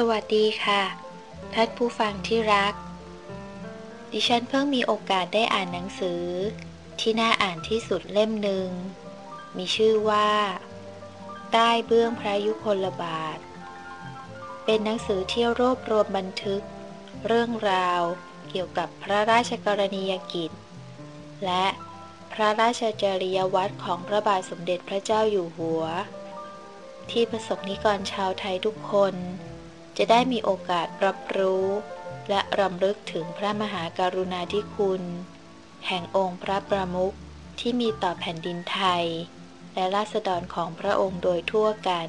สวัสดีค่ะท่านผู้ฟังที่รัก ดิฉันเพิ่งมีโอกาสได้อ่านหนังสือ ที่น่าอ่านที่สุดเล่มหนึ่ง มีชื่อว่า ใต้เบื้องพระยุคลบาท เป็นหนังสือที่รวบรวมบันทึก เรื่องราวเกี่ยวกับพระราชกรณียกิจ และพระราชจริยวัตรของพระบาทสมเด็จพระเจ้าอยู่หัว ที่ประสบนิกรชาวไทยทุกคน จะได้มีโอกาสรับรู้ และรำลึกถึงพระมหาการุณาธิคุณ แห่งองค์พระประมุขที่มีต่อแผ่นดินไทย และราษฎรของพระองค์โดยทั่วกัน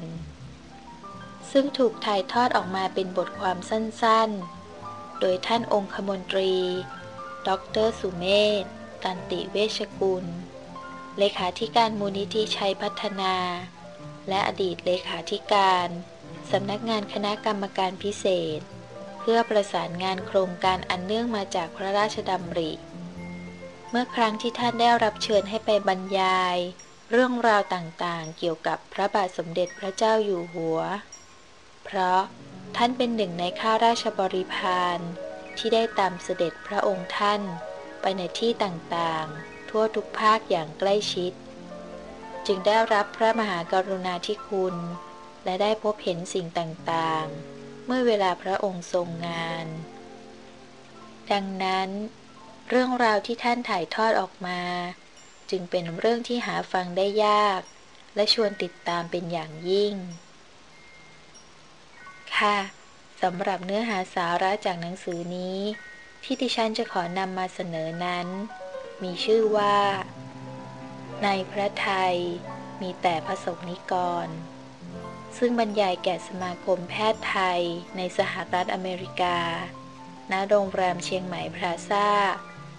ซึ่งถูกถ่ายทอดออกมาเป็นบทความสั้นๆ โดยท่านองคมนตรี ดรสุเมธตันติเวชกุล เลขาธิการมูลนิธิชัยพัฒนา และอดีตเลขาธิการ สำนักงานคณะกรรมการพิเศษ เพื่อประสานงานโครงการอันเนื่องมาจากพระราชดำริ เมื่อครั้งที่ท่านได้รับเชิญให้ไปบรรยาย เรื่องราวต่างๆ เกี่ยวกับพระบาทสมเด็จพระเจ้าอยู่หัว เพราะท่านเป็นหนึ่งในข้าราชบริพารที่ได้ตามเสด็จพระองค์ท่าน ไปในที่ต่างๆ ทั่วทุกภาคอย่างใกล้ชิด จึงได้รับพระมหากรุณาธิคุณ และได้พบเห็นสิ่งต่างๆ เมื่อเวลาพระองค์ทรงงาน ดังนั้น เรื่องราวที่ท่านถ่ายทอดออกมา จึงเป็นเรื่องที่หาฟังได้ยาก และชวนติดตามเป็นอย่างยิ่ง ค่ะสำหรับเนื้อหาสาระจากหนังสือนี้ ที่ดิฉันจะขอนำมาเสนอนั้น มีชื่อว่า ในพระไทยมีแต่พระสงฆ์นิกร ซึ่งบรรยายแก่สมาคมแพทย์ไทยในสหรัฐอเมริกา ณ โรงแรมเชียงใหม่พลาซ่า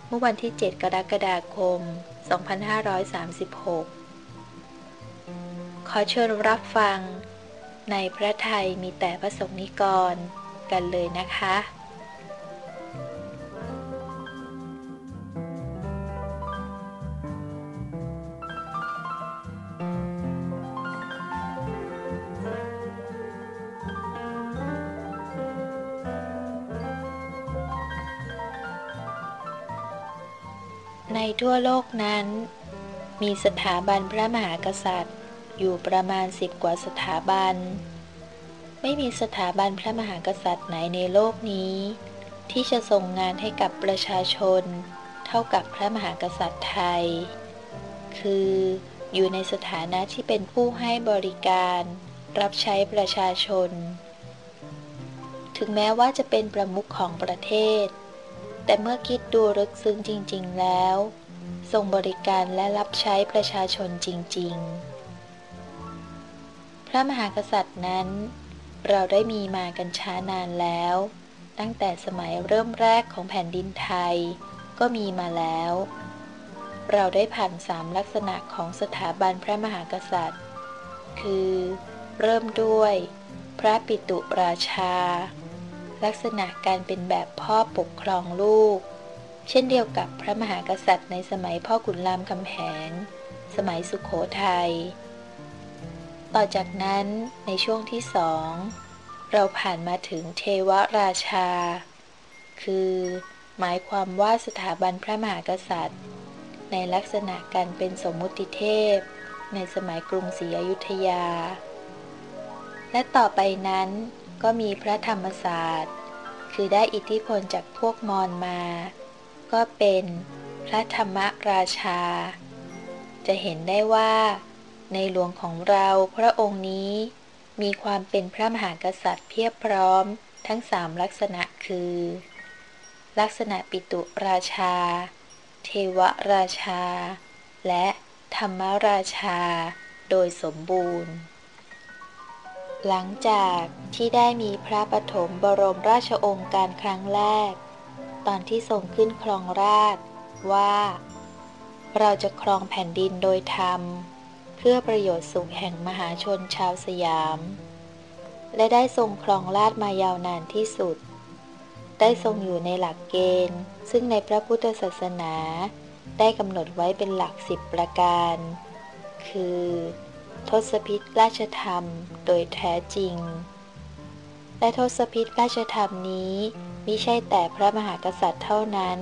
เมื่อวันที่ 7 กรกฎาคม 2536 ขอเชิญรับฟัง ในพระไทยมีแต่พระสงฆ์นิกร กันเลยนะคะ ทั่วโลกนั้น มีสถาบันพระมหากษัตริย์ อยู่ประมาณสิบกว่าสถาบัน ไม่มีสถาบันพระมหากษัตริย์ไหนในโลกนี้ ที่จะส่งงานให้กับประชาชน เท่ากับพระมหากษัตริย์ไทย คืออยู่ในสถานะที่เป็นผู้ให้บริการ รับใช้ประชาชน ถึงแม้ว่าจะเป็นประมุขของประเทศ แต่เมื่อคิดดูลึกซึ้งจริง ๆ แล้ว ทรงบริการและรับใช้ประชาชนจริง ๆ พระมหากษัตริย์นั้น เราได้มีมากันช้านานแล้ว ตั้งแต่สมัยเริ่มแรกของแผ่นดินไทย ก็มีมาแล้ว เราได้ผ่านสามลักษณะของสถาบันพระมหากษัตริย์ คือ เริ่มด้วย พระปิตุราชา ลักษณะการเป็นแบบพ่อปกครองลูก เช่นเดียวกับพระมหากษัตริย์ในสมัยพ่อขุนรามคำแหง สมัยสุขโขทยัย ต่อจากนั้นในช่วงที่สอง เราผ่านมาถึงเทวราชา คือหมายความว่าสถาบันพระมหากษัตริย์ ในลักษณะการเป็นสมมุติเทพ ในสมัยกรุงศรีอยุธยา และต่อไปนั้น ก็มีพระธรรมศาสตร์ คือได้อิทธิพลจากพวกมอญมา ก็เป็นพระธรรมราชา จะเห็นได้ว่า ในหลวงของเราพระองค์นี้ มีความเป็นพระมหากษัตริย์เพียบพร้อมทั้งสามลักษณะคือ ลักษณะปิตุราชา เทวราชา และธรรมราชา โดยสมบูรณ์ หลังจากที่ได้มีพระปฐมบรมราชองค์การครั้งแรก ตอนที่ทรงขึ้นครองราชว่า เราจะครองแผ่นดินโดยธรรม เพื่อประโยชน์สุขแห่งมหาชนชาวสยาม และได้ทรงครองราชมายาวนานที่สุด ได้ทรงอยู่ในหลักเกณฑ์ ซึ่งในพระพุทธศาสนา ได้กำหนดไว้เป็นหลักสิบประการ คือ ทศพิษราชธรรมโดยแท้จริง และทศพิธราชธรรมนี้มิใช่แต่พระมหากษัตริย์เท่านั้น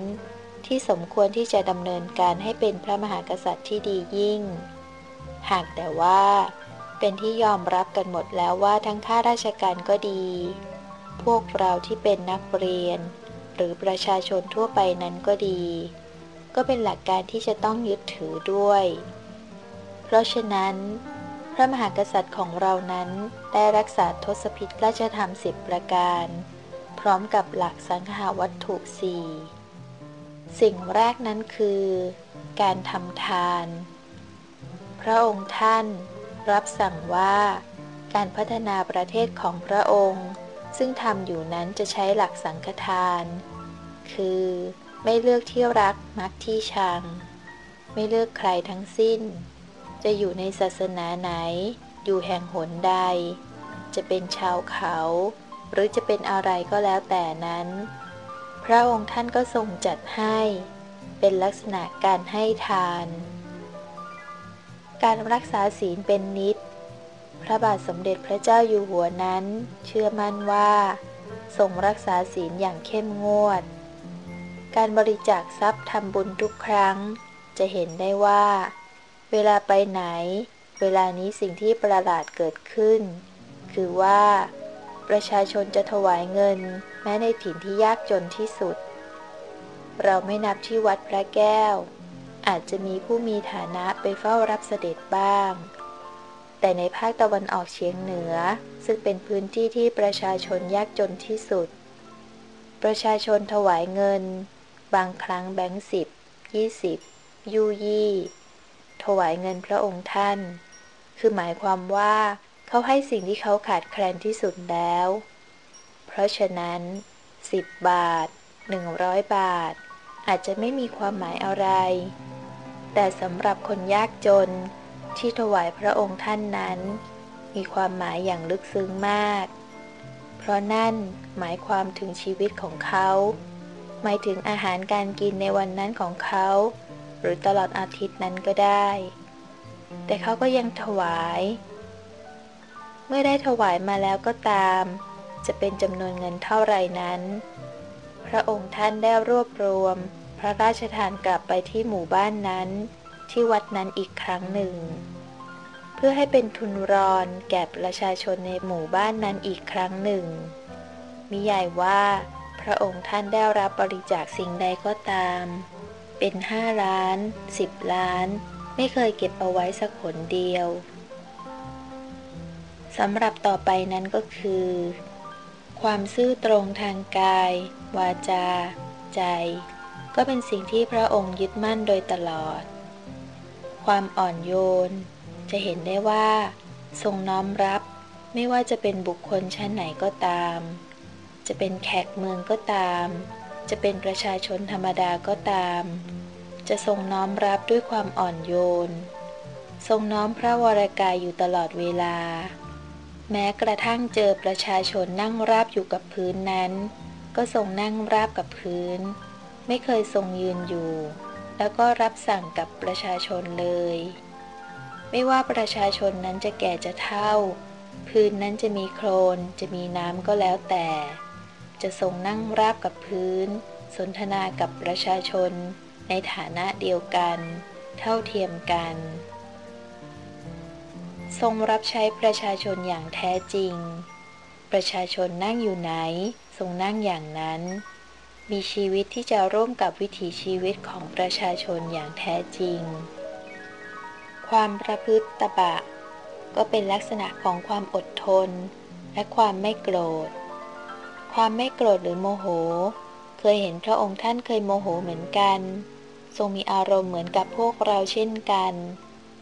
ที่สมควรที่จะดำเนินการให้เป็นพระมหากษัตริย์ที่ดียิ่ง หากแต่ว่าเป็นที่ยอมรับกันหมดแล้วว่าทั้งข้าราชการก็ดี พวกเราที่เป็นนักเรียน หรือประชาชนทั่วไปนั้นก็ดี ก็เป็นหลักการที่จะต้องยึดถือด้วย เพราะฉะนั้น ระมหากษัตริย์ของเรานั้นได้รักษาทศพิธราชธรรมสิบประการ พร้อมกับหลักสังหาวัตถุสี่สิ่งแรกนั้นคือ การทำทาน พระองค์ท่านรับสั่งว่า การพัฒนาประเทศของพระองค์ ซึ่งทำอยู่นั้นจะใช้หลักสังฆทาน คือไม่เลือกที่รักมักที่ชัง ไม่เลือกใครทั้งสิ้น จะอยู่ในศาสนาไหน อยู่แห่งหนใด จะเป็นชาวเขา หรือจะเป็นอะไรก็แล้วแต่นั้น พระองค์ท่านก็ทรงจัดให้ เป็นลักษณะการให้ทาน การรักษาศีลเป็นนิด พระบาทสมเด็จพระเจ้าอยู่หัวนั้น เชื่อมั่นว่าทรงรักษาศีลอย่างเข้มงวด การบริจาคทรัพย์ทำบุญทุกครั้ง จะเห็นได้ว่า เวลาไปไหน เวลานี้สิ่งที่ประหลาดเกิดขึ้น คือว่า ประชาชนจะถวายเงิน แม้ในถิ่นที่ยากจนที่สุด เราไม่นับที่วัดพระแก้ว อาจจะมีผู้มีฐานะไปเฝ้ารับเสด็จบ้าง แต่ในภาคตะวันออกเฉียงเหนือ ซึ่งเป็นพื้นที่ที่ประชาชนยากจนที่สุด ประชาชนถวายเงิน บางครั้งแบงค์สิบยี่สิบยูยี่ ถวายเงินพระองค์ท่าน คือหมายความว่าเขาให้สิ่งที่เขาขาดแคลนที่สุดแล้ว เพราะฉะนั้น 10 บาท 100 บาท อาจจะไม่มีความหมายอะไร แต่สำหรับคนยากจนที่ถวายพระองค์ท่านนั้น มีความหมายอย่างลึกซึ้งมาก เพราะนั่นหมายความถึงชีวิตของเขา หมายถึงอาหารการกินในวันนั้นของเขา หรือตลอดอาทิตย์นั้นก็ได้ แต่เขาก็ยังถวาย เมื่อได้ถวายมาแล้วก็ตาม จะเป็นจำนวนเงินเท่าไรนั้น พระองค์ท่านได้รวบรวม พระราชทานกลับไปที่หมู่บ้านนั้น ที่วัดนั้นอีกครั้งหนึ่ง เพื่อให้เป็นทุนรอนแก่ประชาชนในหมู่บ้านนั้นอีกครั้งหนึ่ง มิใหญ่ว่าพระองค์ท่านได้รับบริจาคสิ่งใดก็ตาม เป็นห้าล้านสิบล้าน ไม่เคยเก็บเอาไว้สักผลเดียวสำหรับต่อไปนั้นก็คือ ความซื่อตรงทางกาย วาจา ใจ ก็เป็นสิ่งที่พระองค์ยึดมั่นโดยตลอด ความอ่อนโยน จะเห็นได้ว่า ทรงน้อมรับไม่ว่าจะเป็นบุคคลชั้นไหนก็ตาม จะเป็นแขกเมืองก็ตาม จะเป็นประชาชนธรรมดาก็ตาม จะทรงน้อมรับด้วยความอ่อนโยน ทรงน้อมพระวรากายอยู่ตลอดเวลา แม้กระทั่งเจอประชาชนนั่งราบอยู่กับพื้นนั้น ก็ทรงนั่งราบกับพื้น ไม่เคยทรงยืนอยู่ แล้วก็รับสั่งกับประชาชนเลย ไม่ว่าประชาชนนั้นจะแก่จะเท่า พื้นนั้นจะมีโคลนจะมีน้ำก็แล้วแต่ จะทรงนั่งราบกับพื้น สนทนากับประชาชน ในฐานะเดียวกัน เท่าเทียมกัน ทรงรับใช้ประชาชนอย่างแท้จริง ประชาชนนั่งอยู่ไหน ทรงนั่งอย่างนั้น มีชีวิตที่จะร่วมกับวิถีชีวิตของประชาชนอย่างแท้จริง ความประพฤติตบะ ก็เป็นลักษณะของความอดทน และความไม่โกรธ ความไม่โกรธหรือโมโห เคยเห็นพระองค์ท่านเคยโมโหเหมือนกัน ทรงมีอารมณ์เหมือนกับพวกเราเช่นกัน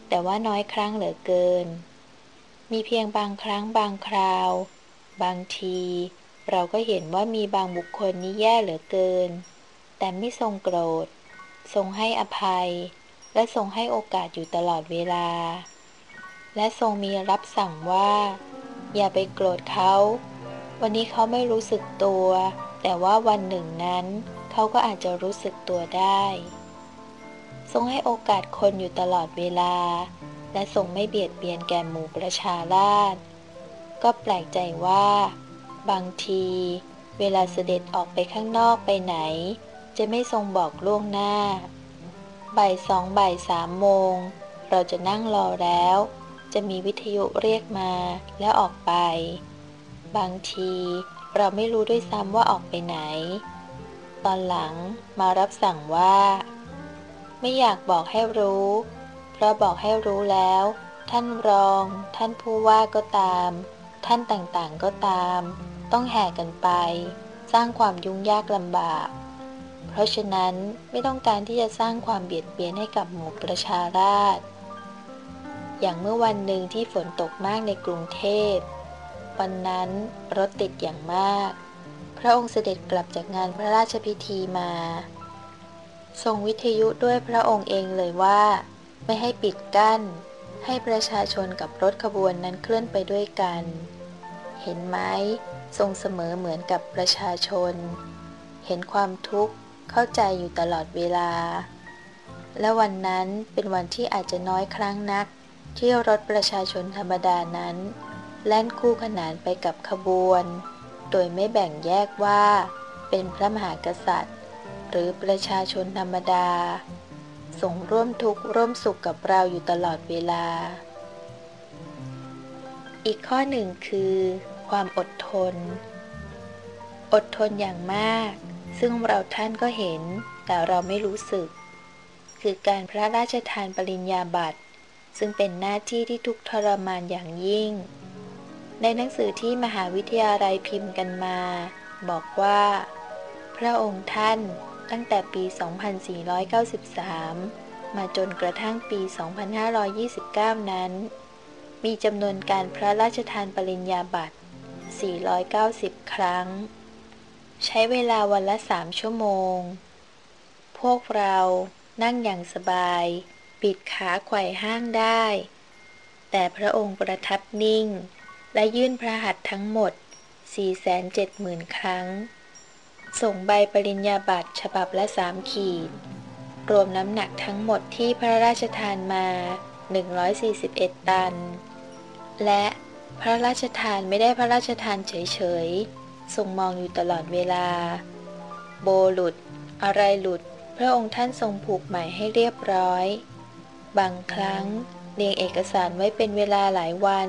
แต่ว่าน้อยครั้งเหลือเกิน มีเพียงบางครั้งบางคราว บางที เราก็เห็นว่ามีบางบุคคลนี้แย่เหลือเกิน แต่ไม่ทรงโกรธ ทรงให้อภัย และทรงให้โอกาสอยู่ตลอดเวลา และทรงมีรับสั่งว่า อย่าไปโกรธเขา วันนี้เขาไม่รู้สึกตัว แต่ว่าวันหนึ่งนั้น เขาก็อาจจะรู้สึกตัวได้ ทรงให้โอกาสคนอยู่ตลอดเวลา และทรงไม่เบียดเบียนแก่หมู่ประชาราษก็แปลกใจว่า บางที เวลาเสด็จออกไปข้างนอกไปไหน จะไม่ทรงบอกล่วงหน้า บ่ายสองบ่ายสามโมง เราจะนั่งรอแล้ว จะมีวิทยุเรียกมาแล้วออกไป บางทีเราไม่รู้ด้วยซ้ำว่าออกไปไหน ตอนหลังมารับสั่งว่า ไม่อยากบอกให้รู้ เพราะบอกให้รู้แล้ว ท่านรอง ท่านผู้ว่าก็ตาม ท่านต่างๆก็ตาม ต้องแห่กันไป สร้างความยุ่งยากลำบาก เพราะฉะนั้นไม่ต้องการที่จะสร้างความเบียดเบียนให้กับหมู่ประชาราษอย่างเมื่อวันหนึ่งที่ฝนตกมากในกรุงเทพ วันนั้นรถติดอย่างมาก พระองค์เสด็จกลับจากงานพระราชพิธีมา ทรงวิทยุด้วยพระองค์เองเลยว่า ไม่ให้ปิดกั้น ให้ประชาชนกับรถขบวนนั้นเคลื่อนไปด้วยกัน เห็นไหมทรงเสมอเหมือนกับประชาชน เห็นความทุกข์เข้าใจอยู่ตลอดเวลา และวันนั้นเป็นวันที่อาจจะน้อยครั้งนัก ที่รถประชาชนธรรมดานั้น แล่นคู่ขนานไปกับขบวน โดยไม่แบ่งแยกว่า เป็นพระมหากษัตริย์ หรือประชาชนธรรมดาส่งร่วมทุกข์ร่วมสุขกับเราอยู่ตลอดเวลา อีกข้อหนึ่งคือ ความอดทน อดทนอย่างมาก ซึ่งเราท่านก็เห็น แต่เราไม่รู้สึก คือการพระราชทานปริญญาบัตร ซึ่งเป็นหน้าที่ที่ทุกทรมานอย่างยิ่ง ในหนังสือที่มหาวิทยาลัยพิมพ์กันมา บอกว่า พระองค์ท่านตั้งแต่ปี 2493 มาจนกระทั่งปี 2529 นั้น มีจำนวนการพระราชทานปริญญาบัตร 490 ครั้ง ใช้เวลาวันละสามชั่วโมง พวกเรานั่งอย่างสบาย ปิดขาไขว่ห้างได้ แต่พระองค์ประทับนิ่ง และยื่นพระหัตถ์ทั้งหมด 470,000 ครั้ง ส่งใบปริญญาบัตรฉบับละสามขีด รวมน้ำหนักทั้งหมดที่พระราชทานมา 141 ตัน และพระราชทานไม่ได้พระราชทานเฉยๆ ทรงมองอยู่ตลอดเวลา โบหลุด อะไรหลุด พระองค์ท่านทรงผูกใหม่ให้เรียบร้อย บางครั้ง เรียงเอกสารไว้เป็นเวลาหลายวัน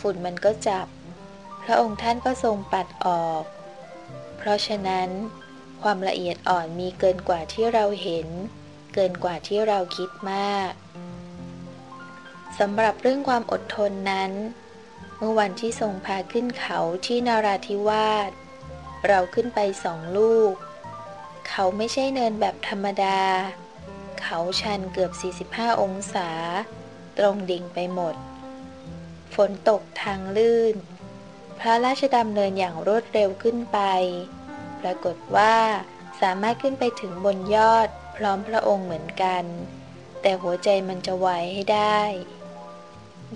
ฝุ่นมันก็จับ พระองค์ท่านก็ทรงปัดออก เพราะฉะนั้น ความละเอียดอ่อนมีเกินกว่าที่เราเห็น เกินกว่าที่เราคิดมากสำหรับเรื่องความอดทนนั้น เมื่อวันที่ทรงพาขึ้นเขาที่นาราธิวาสเราขึ้นไปสองลูก เขาไม่ใช่เนินแบบธรรมดา เขาชันเกือบ 45 องศา ตรงดิ่งไปหมด ฝนตกทางลื่น พระราชดำเนินอย่างรวดเร็วขึ้นไป ปรากฏว่าสามารถขึ้นไปถึงบนยอดพร้อมพระองค์เหมือนกัน แต่หัวใจมันจะไหวให้ได้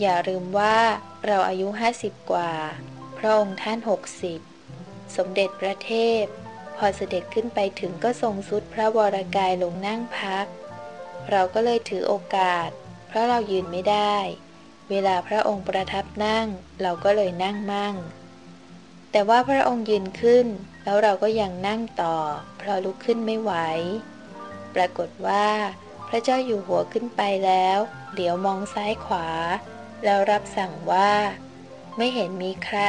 อย่าลืมว่าเราอายุห้าสิบกว่า พระองค์ท่านหกสิบสมเด็จพระเทพ พอเสด็จขึ้นไปถึงก็ทรงสุดพระวรากายลงนั่งพัก เราก็เลยถือโอกาส ราะเรายืนไม่ได้ เวลาพระองค์ประทับนั่ง เราก็เลยนั่งมั่ง แต่ว่าพระองค์ยืนขึ้น แล้วเราก็ยังนั่งต่อ เพราะลุกขึ้นไม่ไหว ปรากฏว่า พระเจ้าอยู่หัวขึ้นไปแล้ว เหลียวมองซ้ายขวา แล้วรับสั่งว่า ไม่เห็นมีใคร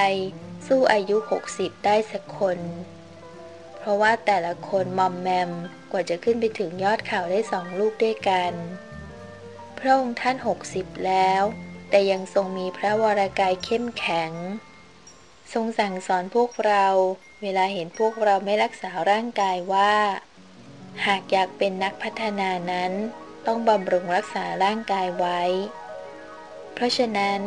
สู้อายุหกสิบได้สักคน เพราะว่าแต่ละคนมอมแมมกว่าจะขึ้นไปถึงยอดเขาได้สองลูกด้วยกัน พระองค์ท่านหกสิบแล้ว แต่ยังทรงมีพระวรากายเข้มแข็ง ทรงสั่งสอนพวกเรา เวลาเห็นพวกเราไม่รักษาร่างกายว่า หากอยากเป็นนักพัฒนานั้น ต้องบำรุงรักษาร่างกายไว้ เพราะฉะนั้น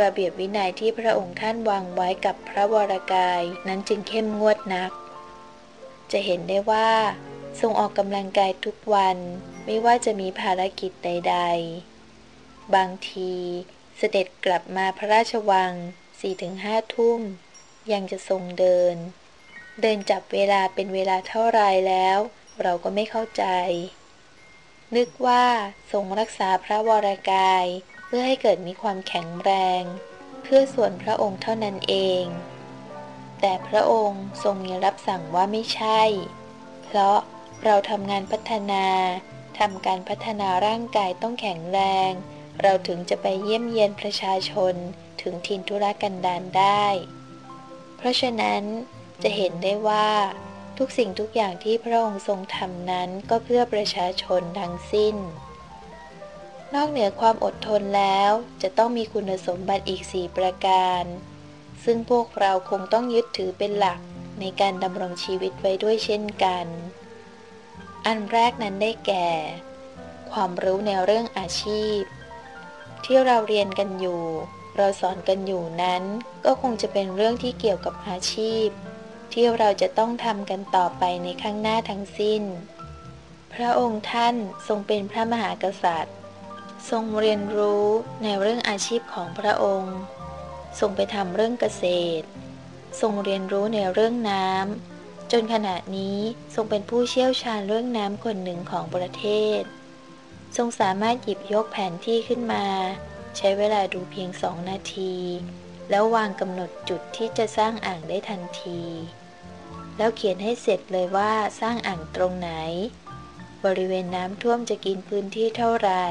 ระเบียบวินัยที่พระองค์ท่านวางไว้กับพระวรากายนั้นจึงเข้มงวดนัก จะเห็นได้ว่า ทรงออกกำลังกายทุกวันไม่ว่าจะมีภารกิจใด ๆ บางทีเสด็จกลับมาพระราชวังสี่ถึงห้าทุ่ม ยังจะทรงเดิน เดินจับเวลาเป็นเวลาเท่าไรแล้ว เราก็ไม่เข้าใจ นึกว่าทรงรักษาพระวรากายเพื่อให้เกิดมีความแข็งแรง เพื่อส่วนพระองค์เท่านั้นเอง แต่พระองค์ทรงมีรับสั่งว่าไม่ใช่ เพราะ เราทำงานพัฒนาทำการพัฒนาร่างกายต้องแข็งแรง เราถึงจะไปเยี่ยมเยียนประชาชนถึงทินธุรกันดารได้ เพราะฉะนั้นจะเห็นได้ว่าทุกสิ่งทุกอย่างที่พระองค์ทรงทำนั้นก็เพื่อประชาชนทั้งสิ้น นอกเหนือความอดทนแล้วจะต้องมีคุณสมบัติอีกสี่ประการ ซึ่งพวกเราคงต้องยึดถือเป็นหลักในการดำรงชีวิตไว้ด้วยเช่นกัน อันแรกนั้นได้แก่ ความรู้ในเรื่องอาชีพ ที่เราเรียนกันอยู่ เราสอนกันอยู่นั้น ก็คงจะเป็นเรื่องที่เกี่ยวกับอาชีพ ที่เราจะต้องทำกันต่อไปในข้างหน้าทั้งสิ้น พระองค์ท่านทรงเป็นพระมหากษัตริย์ ทรงเรียนรู้ในเรื่องอาชีพของพระองค์ ทรงไปทำเรื่องเกษตร ทรงเรียนรู้ในเรื่องน้ำ จนขณะนี้ทรงเป็นผู้เชี่ยวชาญเรื่องน้ำคนหนึ่งของประเทศ ทรงสามารถหยิบยกแผนที่ขึ้นมา ใช้เวลาดูเพียงสองนาที แล้ววางกำหนดจุดที่จะสร้างอ่างได้ทันที แล้วเขียนให้เสร็จเลยว่าสร้างอ่างตรงไหน บริเวณน้ำท่วมจะกินพื้นที่เท่าไหร่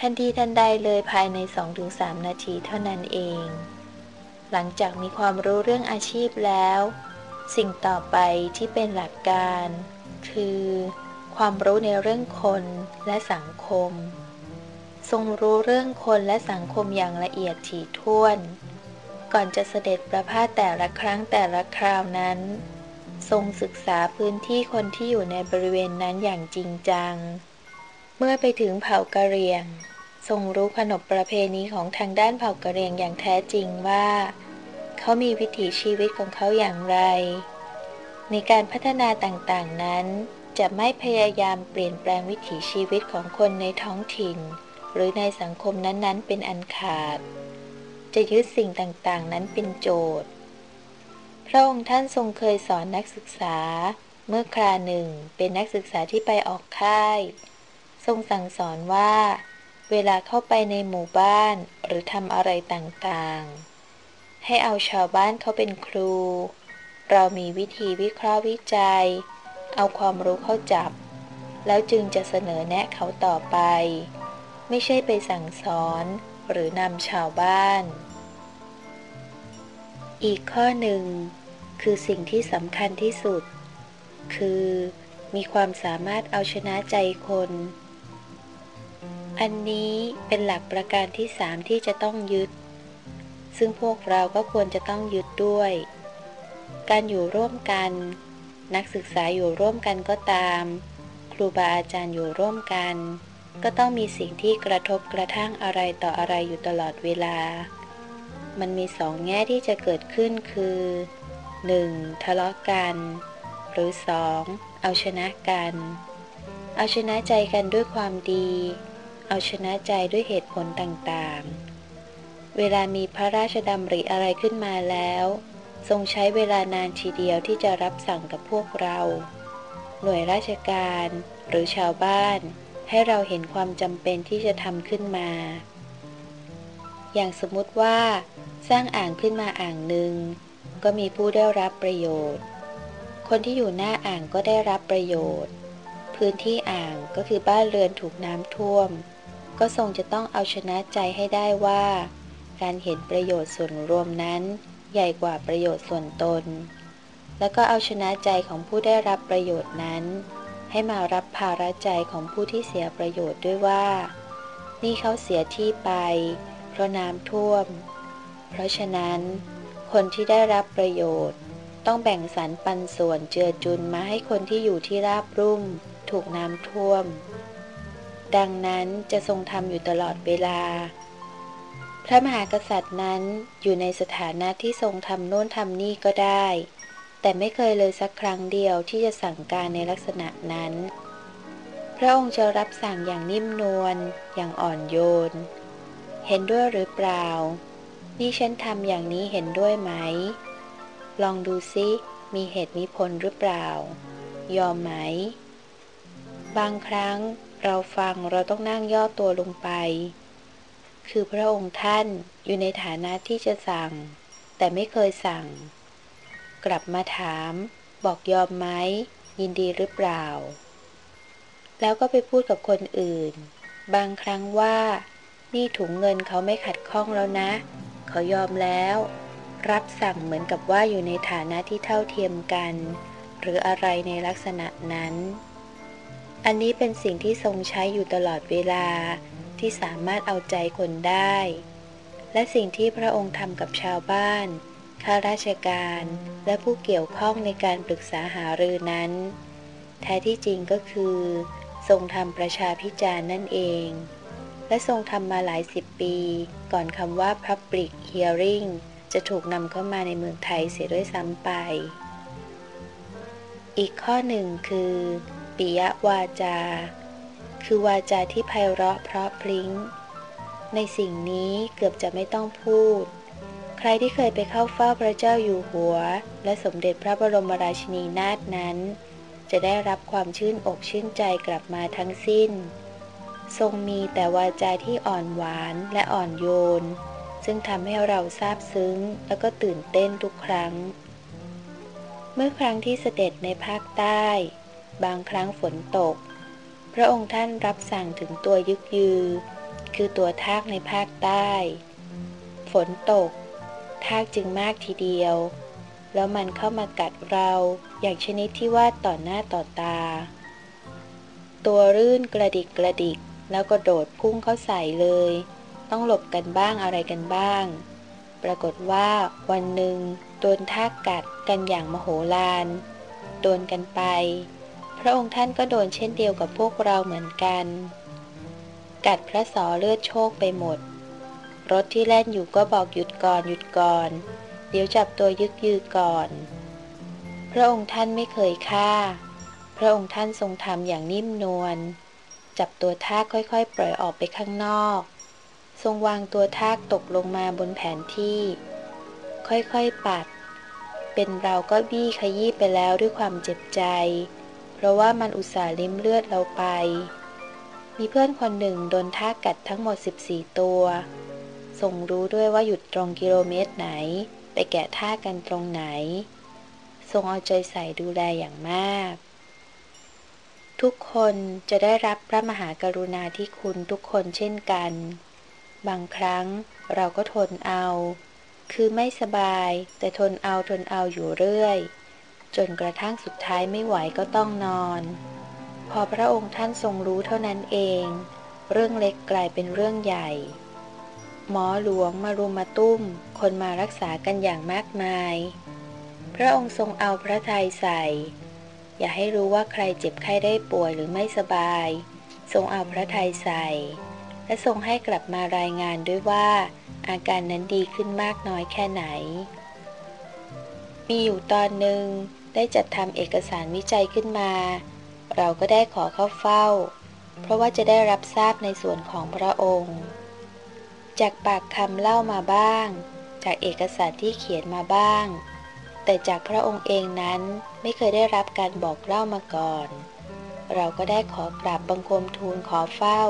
ทันทีทันใดเลยภายใน 2-3 นาทีเท่านั้นเอง หลังจากมีความรู้เรื่องอาชีพแล้ว สิ่งต่อไปที่เป็นหลักการ คือ ความรู้ในเรื่องคนและสังคม ทรงรู้เรื่องคนและสังคมอย่างละเอียดถี่ถ้วน ก่อนจะเสด็จประพาสแต่ละครั้งแต่ละคราวนั้น ทรงศึกษาพื้นที่คนที่อยู่ในบริเวณนั้นอย่างจริงจัง เมื่อไปถึงเผ่ากะเหรี่ยง ทรงรู้ขนบประเพณีของทางด้านเผ่ากะเหรี่ยงอย่างแท้จริงว่า เขามีวิถีชีวิตของเขาอย่างไร ในการพัฒนาต่างๆนั้น จะไม่พยายามเปลี่ยนแปลงวิถีชีวิตของคนในท้องถิ่น หรือในสังคมนั้นๆ เป็นอันขาด จะยึดสิ่งต่างๆ นั้นเป็นโจทย์ พระองค์ท่านทรงเคยสอนนักศึกษา เมื่อคราหนึ่งเป็นนักศึกษาที่ไปออกค่าย ทรงสั่งสอนว่า เวลาเข้าไปในหมู่บ้านหรือทำอะไรต่างๆ ให้เอาชาวบ้านเขาเป็นครู เรามีวิธีวิเคราะห์วิจัย เอาความรู้เข้าจับ แล้วจึงจะเสนอแนะเขาต่อไป ไม่ใช่ไปสั่งสอนหรือนำชาวบ้าน อีกข้อหนึ่ง คือสิ่งที่สำคัญที่สุด คือมีความสามารถเอาชนะใจคน อันนี้เป็นหลักประการที่สามที่จะต้องยึด ซึ่งพวกเราก็ควรจะต้องยึดด้วย การอยู่ร่วมกัน นักศึกษาอยู่ร่วมกันก็ตาม ครูบาอาจารย์อยู่ร่วมกัน ก็ต้องมีสิ่งที่กระทบกระทั่งอะไรต่ออะไรอยู่ตลอดเวลา มันมีสองแง่ที่จะเกิดขึ้นคือ 1. ทะเลาะกัน หรือ 2. เอาชนะกัน เอาชนะใจกันด้วยความดี เอาชนะใจด้วยเหตุผลต่างๆ เวลามีพระราชดำริอะไรขึ้นมาแล้ว ทรงใช้เวลานานทีเดียวที่จะรับสั่งกับพวกเรา หน่วยราชการหรือชาวบ้าน ให้เราเห็นความจำเป็นที่จะทำขึ้นมา อย่างสมมติว่าสร้างอ่างขึ้นมาอ่างหนึ่ง ก็มีผู้ได้รับประโยชน์ คนที่อยู่หน้าอ่างก็ได้รับประโยชน์ พื้นที่อ่างก็คือบ้านเรือนถูกน้ำท่วม ก็ทรงจะต้องเอาชนะใจให้ได้ว่า การเห็นประโยชน์ส่วนรวมนั้น ใหญ่กว่าประโยชน์ส่วนตน แล้วก็เอาชนะใจของผู้ได้รับประโยชน์นั้น ให้มารับภาระใจของผู้ที่เสียประโยชน์ด้วยว่า นี่เขาเสียที่ไป เพราะน้ำท่วม เพราะฉะนั้น คนที่ได้รับประโยชน์ ต้องแบ่งสรรปันส่วนเจือจุนมาให้คนที่อยู่ที่ราบรุ่ม ถูกน้ำท่วม ดังนั้นจะทรงทำอยู่ตลอดเวลา พระมหากษัตริย์นั้นอยู่ในสถานะที่ทรงทำโน่นทำนี่ก็ได้ แต่ไม่เคยเลยสักครั้งเดียวที่จะสั่งการในลักษณะนั้น พระองค์จะรับสั่งอย่างนิ่มนวลอย่างอ่อนโยน เห็นด้วยหรือเปล่า นี่ฉันทำอย่างนี้เห็นด้วยไหม ลองดูซิ มีเหตุมีผลหรือเปล่า ยอมไหม บางครั้งเราฟังเราต้องนั่งย่อตัวลงไป คือพระองค์ท่านอยู่ในฐานะที่จะสั่ง แต่ไม่เคยสั่ง กลับมาถาม บอกยอมไหม ยินดีหรือเปล่า แล้วก็ไปพูดกับคนอื่น บางครั้งว่า นี่ถุงเงินเขาไม่ขัดข้องแล้วนะ เขายอมแล้ว รับสั่งเหมือนกับว่าอยู่ในฐานะที่เท่าเทียมกัน หรืออะไรในลักษณะนั้น อันนี้เป็นสิ่งที่ทรงใช้อยู่ตลอดเวลา ที่สามารถเอาใจคนได้ และสิ่งที่พระองค์ทำกับชาวบ้าน ข้าราชการ และผู้เกี่ยวข้องในการปรึกษาหารือนั้น แท้ที่จริงก็คือ ทรงทำประชาพิจารณ์นั่นเอง และทรงทำมาหลายสิบปี ก่อนคำว่า Public Hearing จะถูกนำเข้ามาในเมืองไทยเสียด้วยซ้ำไป อีกข้อหนึ่งคือ ปิยวาจา คือวาจาที่ไพเราะเพราะพลิ้ง ในสิ่งนี้เกือบจะไม่ต้องพูด ใครที่เคยไปเข้าเฝ้าพระเจ้าอยู่หัว และสมเด็จพระบรมราชินีนาถนั้น จะได้รับความชื่นอกชื่นใจกลับมาทั้งสิ้น ทรงมีแต่วาจาที่อ่อนหวานและอ่อนโยน ซึ่งทำให้เราซาบซึ้งแล้วก็ตื่นเต้นทุกครั้ง เมื่อครั้งที่เสด็จในภาคใต้ บางครั้งฝนตก พระองค์ท่านรับสั่งถึงตัวยึกยือ คือตัวทากในภาคใต้ ฝนตก ทากจึงมากทีเดียว แล้วมันเข้ามากัดเราอย่างชนิดที่ว่าต่อหน้าต่อตา ตัวรื่นกระดิกกระดิกแล้วก็โดดพุ่งเข้าใส่เลย ต้องหลบกันบ้างอะไรกันบ้าง ปรากฏว่าวันหนึ่งโดนทากกัดกันอย่างมโหฬารโดนกันไป ระองค์ท่านก็โดนเช่นเดียวกับพวกเราเหมือนกัน กัดพระสอเลือดโชกไปหมด รถที่แล่นอยู่ก็บอกหยุดก่อนหยุดก่อน เดี๋ยวจับตัวยึกยือก่อน พระองค์ท่านไม่เคยฆ่า พระองค์ท่านทรงทำอย่างนิ่มนวล จับตัวทากค่อยๆ ปล่อยออกไปข้างนอก ทรงวางตัวทากตกลงมาบนแผนที่ ค่อยๆปัด เป็นเราก็บี้ขยี้ไปแล้วด้วยความเจ็บใจ ราะว่ามันอุตส่าห์ลิ้มเลือดเราไป มีเพื่อนคนหนึ่งโดนท่ากัดทั้งหมด 14 ตัวทรงรู้ด้วยว่าหยุดตรงกิโลเมตรไหน ไปแกะท่ากันตรงไหนทรงเอาใจใส่ดูแลอย่างมาก ทุกคนจะได้รับพระมหากรุณาธิคุณทุกคนเช่นกัน บางครั้งเราก็ทนเอา คือไม่สบายแต่ทนเอาทนเอาอยู่เรื่อย จนกระทั่งสุดท้ายไม่ไหวก็ต้องนอน พอพระองค์ท่านทรงรู้เท่านั้นเอง เรื่องเล็กกลายเป็นเรื่องใหญ่ หมอหลวงมารุมมาตุ้ม คนมารักษากันอย่างมากมาย พระองค์ทรงเอาพระทัยใส่ อย่าให้รู้ว่าใครเจ็บไข้ได้ป่วยหรือไม่สบาย ทรงเอาพระทัยใส่ และทรงให้กลับมารายงานด้วยว่าอาการนั้นดีขึ้นมากน้อยแค่ไหน มีอยู่ตอนหนึ่ง ได้จัดทำเอกสารวิจัยขึ้นมา เราก็ได้ขอเข้าเฝ้า เพราะว่าจะได้รับทราบในส่วนของพระองค์ จากปากคำเล่ามาบ้าง จากเอกสารที่เขียนมาบ้าง แต่จากพระองค์เองนั้นไม่เคยได้รับการบอกเล่ามาก่อน เราก็ได้ขอกราบบังคมทูลขอเฝ้า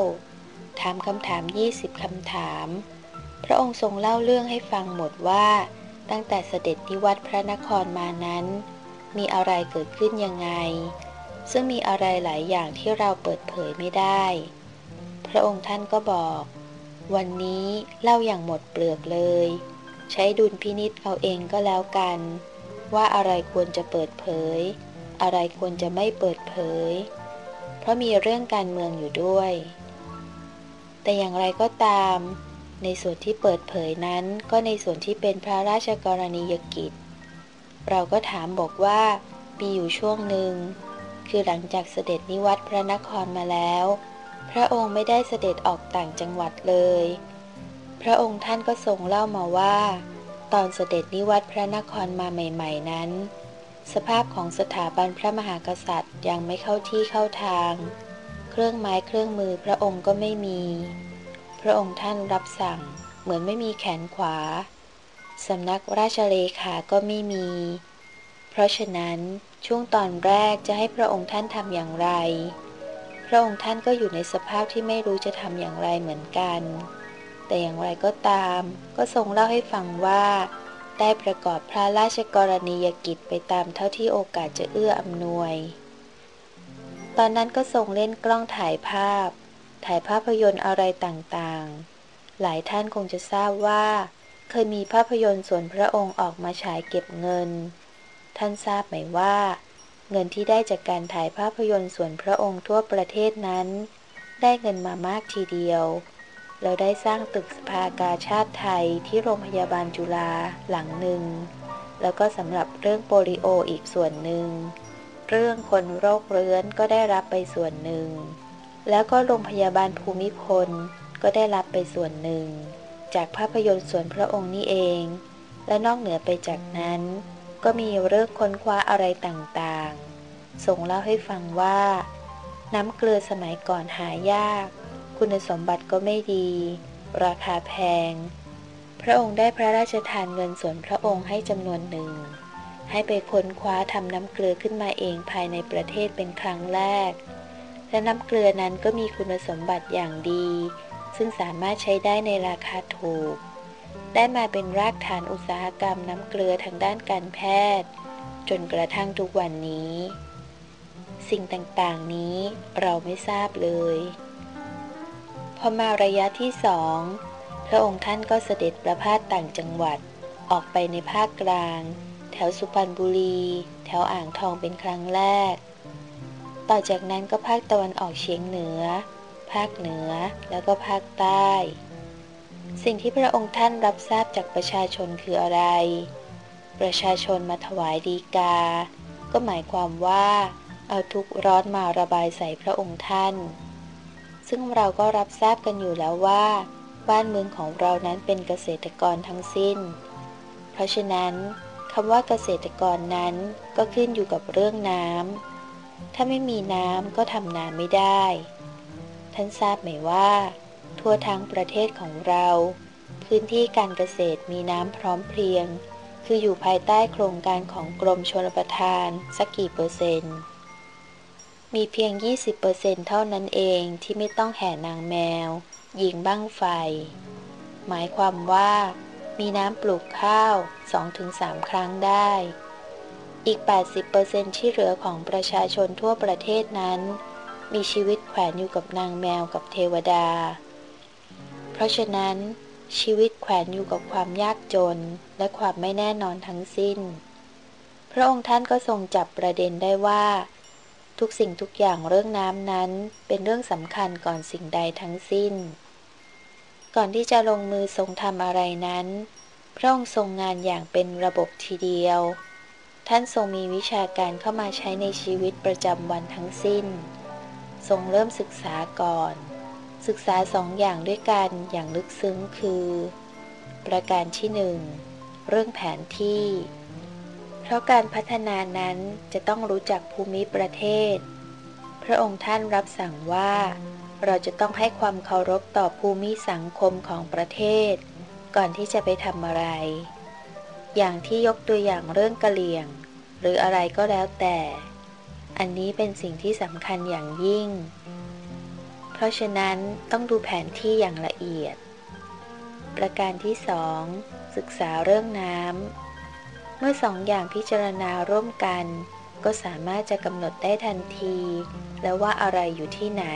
ถามคำถาม 20คำถาม พระองค์ทรงเล่าเรื่องให้ฟังหมดว่าตั้งแต่เสด็จนิวัตพระนครมานั้น มีอะไรเกิดขึ้นยังไง ซึ่งมีอะไรหลายอย่างที่เราเปิดเผยไม่ได้ พระองค์ท่านก็บอก วันนี้เล่าอย่างหมดเปลือกเลย ใช้ดุลพินิษเอาเองก็แล้วกัน ว่าอะไรควรจะเปิดเผย อะไรควรจะไม่เปิดเผย เพราะมีเรื่องการเมืองอยู่ด้วย แต่อย่างไรก็ตาม ในส่วนที่เปิดเผยนั้นก็ในส่วนที่เป็นพระราชกรณียกิจ เราก็ถามบอกว่ามีอยู่ช่วงหนึ่ง คือหลังจากเสด็จนิวัตพระนครมาแล้ว พระองค์ไม่ได้เสด็จออกต่างจังหวัดเลย พระองค์ท่านก็ทรงเล่ามาว่า ตอนเสด็จนิวัตพระนครมาใหม่ ๆ นั้น สภาพของสถาบันพระมหากษัตริย์ยังไม่เข้าที่เข้าทาง เครื่องไม้เครื่องมือพระองค์ก็ไม่มี พระองค์ท่านรับสั่งเหมือนไม่มีแขนขวา สำนักราชเลขาก็ไม่มี เพราะฉะนั้นช่วงตอนแรกจะให้พระองค์ท่านทำอย่างไร พระองค์ท่านก็อยู่ในสภาพที่ไม่รู้จะทำอย่างไรเหมือนกัน แต่อย่างไรก็ตาม ก็ทรงเล่าให้ฟังว่า ได้ประกอบพระราชกรณียกิจไปตามเท่าที่โอกาสจะเอื้ออำนวย ตอนนั้นก็ทรงเล่นกล้องถ่ายภาพ ถ่ายภาพยนตร์อะไรต่างๆ หลายท่านคงจะทราบว่า เคยมีภาพยนตร์ส่วนพระองค์ออกมาฉายเก็บเงิน ท่านทราบไหมว่า เงินที่ได้จากการถ่ายภาพยนตร์ส่วนพระองค์ทั่วประเทศนั้น ได้เงินมามากทีเดียว เราได้สร้างตึกสภากาชาติไทยที่โรงพยาบาลจุฬาหลังหนึ่ง แล้วก็สำหรับเรื่องโปลิโออีกส่วนหนึ่ง เรื่องคนโรคเรื้อนก็ได้รับไปส่วนหนึ่ง แล้วก็โรงพยาบาลภูมิพลก็ได้รับไปส่วนหนึ่ง จากภาพยนตร์ส่วนพระองค์นี่เอง และนอกเหนือไปจากนั้น ก็มีเรื่องค้นคว้าอะไรต่างๆ ส่งเล่าให้ฟังว่า น้ำเกลือสมัยก่อนหายาก คุณสมบัติก็ไม่ดี ราคาแพง พระองค์ได้พระราชทานเงินส่วนพระองค์ให้จำนวนหนึ่ง ให้ไปค้นคว้าทำน้ำเกลือขึ้นมาเองภายในประเทศเป็นครั้งแรก และน้ำเกลือนั้นก็มีคุณสมบัติอย่างดี ซึ่งสามารถใช้ได้ในราคาถูก ได้มาเป็นรากฐานอุตสาหกรรมน้ำเกลือทางด้านการแพทย์ จนกระทั่งทุกวันนี้ สิ่งต่างๆนี้เราไม่ทราบเลย พอมาระยะที่สองพระองค์ท่านก็เสด็จประพาสต่างจังหวัดออกไปในภาคกลาง แถวสุพรรณบุรี แถวอ่างทองเป็นครั้งแรก ต่อจากนั้นก็ภาคตะวันออกเฉียงเหนือ ภาคเหนือแล้วก็ภาคใต้ สิ่งที่พระองค์ท่านรับทราบจากประชาชนคืออะไร ประชาชนมาถวายดีกา ก็หมายความว่า เอาทุกร้อนมาระบายใส่พระองค์ท่าน ซึ่งเราก็รับทราบกันอยู่แล้วว่า บ้านเมืองของเรานั้นเป็นเกษตรกรทั้งสิ้น เพราะฉะนั้นคำว่าเกษตรกรนั้นก็ขึ้นอยู่กับเรื่องน้ำถ้าไม่มีน้ำก็ทำนาไม่ได้ ท่านทราบไหมว่า ทั่วทั้งประเทศของเรา พื้นที่การเกษตรมีน้ำพร้อมเพรียง คืออยู่ภายใต้โครงการของกรมชลประทาน สักกี่เปอร์เซ็นต์ มีเพียง 20%เท่านั้นเองที่ไม่ต้องแห่นางแมว ยิงบ้างไฟ หมายความว่า มีน้ำปลูกข้าว 2-3 ครั้งได้อีก 80%ที่เหลือของประชาชนทั่วประเทศนั้น มีชีวิตแขวนอยู่กับนางแมวกับเทวดา เพราะฉะนั้น ชีวิตแขวนอยู่กับความยากจนและความไม่แน่นอนทั้งสิ้น พระองค์ท่านก็ทรงจับประเด็นได้ว่า ทุกสิ่งทุกอย่างเรื่องน้ำนั้นเป็นเรื่องสำคัญก่อนสิ่งใดทั้งสิ้น ก่อนที่จะลงมือทรงทำอะไรนั้น พระองค์ทรงงานอย่างเป็นระบบทีเดียวท่านทรงมีวิชาการเข้ามาใช้ในชีวิตประจำวันทั้งสิ้น ทรงเริ่มศึกษาก่อน ศึกษาสองอย่างด้วยกันอย่างลึกซึ้งคือ ประการที่หนึ่งเรื่องแผนที่ เพราะการพัฒนานั้นจะต้องรู้จักภูมิประเทศ พระองค์ท่านรับสั่งว่า เราจะต้องให้ความเคารพต่อภูมิสังคมของประเทศ ก่อนที่จะไปทำอะไร อย่างที่ยกตัวอย่างเรื่องกะเหลี่ยง หรืออะไรก็แล้วแต่ อันนี้เป็นสิ่งที่สำคัญอย่างยิ่ง เพราะฉะนั้นต้องดูแผนที่อย่างละเอียด ประการที่สองศึกษาเรื่องน้ำ เมื่อสองอย่างพิจารณาร่วมกัน ก็สามารถจะกำหนดได้ทันที แล้วว่าอะไรอยู่ที่ไหน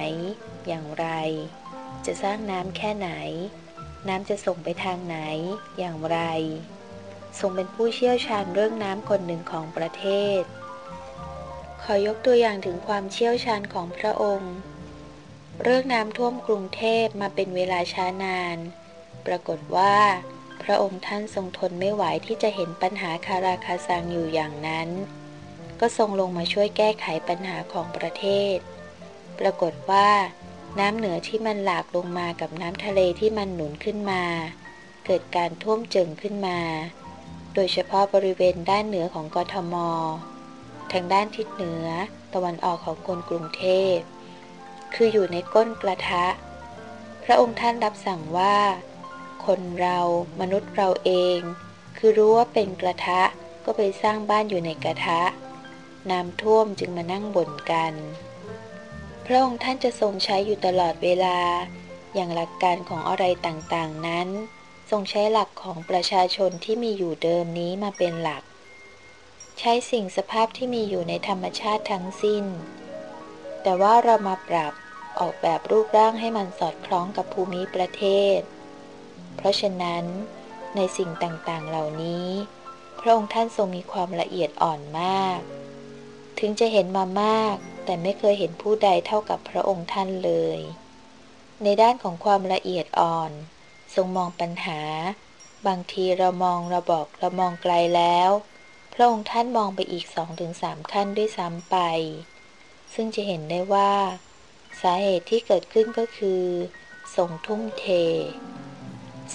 อย่างไร จะสร้างน้ำแค่ไหน น้ำจะส่งไปทางไหน อย่างไรทรงเป็นผู้เชี่ยวชาญเรื่องน้ำคนหนึ่งของประเทศ อยกตัวอย่างถึงความเชี่ยวชาญของพระองค์ เรื่องน้ำท่วมกรุงเทพมาเป็นเวลาช้านาน ปรากฏว่า พระองค์ท่านทรงทนไม่ไหวที่จะเห็นปัญหาคาราคาซังอยู่อย่างนั้น ก็ทรงลงมาช่วยแก้ไขปัญหาของประเทศ ปรากฏว่า น้ำเหนือที่มันหลากลงมากับน้ำทะเลที่มันหนุนขึ้นมา เกิดการท่วมจึงขึ้นมา โดยเฉพาะบริเวณด้านเหนือของกทม ทางด้านทิศเหนือ ตะวันออกของคนกรุงเทพ คืออยู่ในก้นกระทะ พระองค์ท่านรับสั่งว่า คนเรามนุษย์เราเอง คือรู้ว่าเป็นกระทะก็ไปสร้างบ้านอยู่ในกระทะ น้ำท่วมจึงมานั่งบ่นกัน พระองค์ท่านจะทรงใช้อยู่ตลอดเวลา อย่างหลักการของอะไรต่างๆนั้น ทรงใช้หลักของประชาชนที่มีอยู่เดิมนี้มาเป็นหลัก ใช้สิ่งสภาพที่มีอยู่ในธรรมชาติทั้งสิ้น แต่ว่าเรามาปรับออกแบบรูปร่างให้มันสอดคล้องกับภูมิประเทศ เพราะฉะนั้น ในสิ่งต่างๆเหล่านี้ พระองค์ท่านทรงมีความละเอียดอ่อนมาก ถึงจะเห็นมามาก แต่ไม่เคยเห็นผู้ใดเท่ากับพระองค์ท่านเลย ในด้านของความละเอียดอ่อน ทรงมองปัญหา บางทีเรามองเราบอกเรามองไกลแล้ว ระองค์ท่านมองไปอีกสองถึงสามขั้นด้วยซ้ำไป ซึ่งจะเห็นได้ว่า สาเหตุที่เกิดขึ้นก็คือทรงทุ่มเท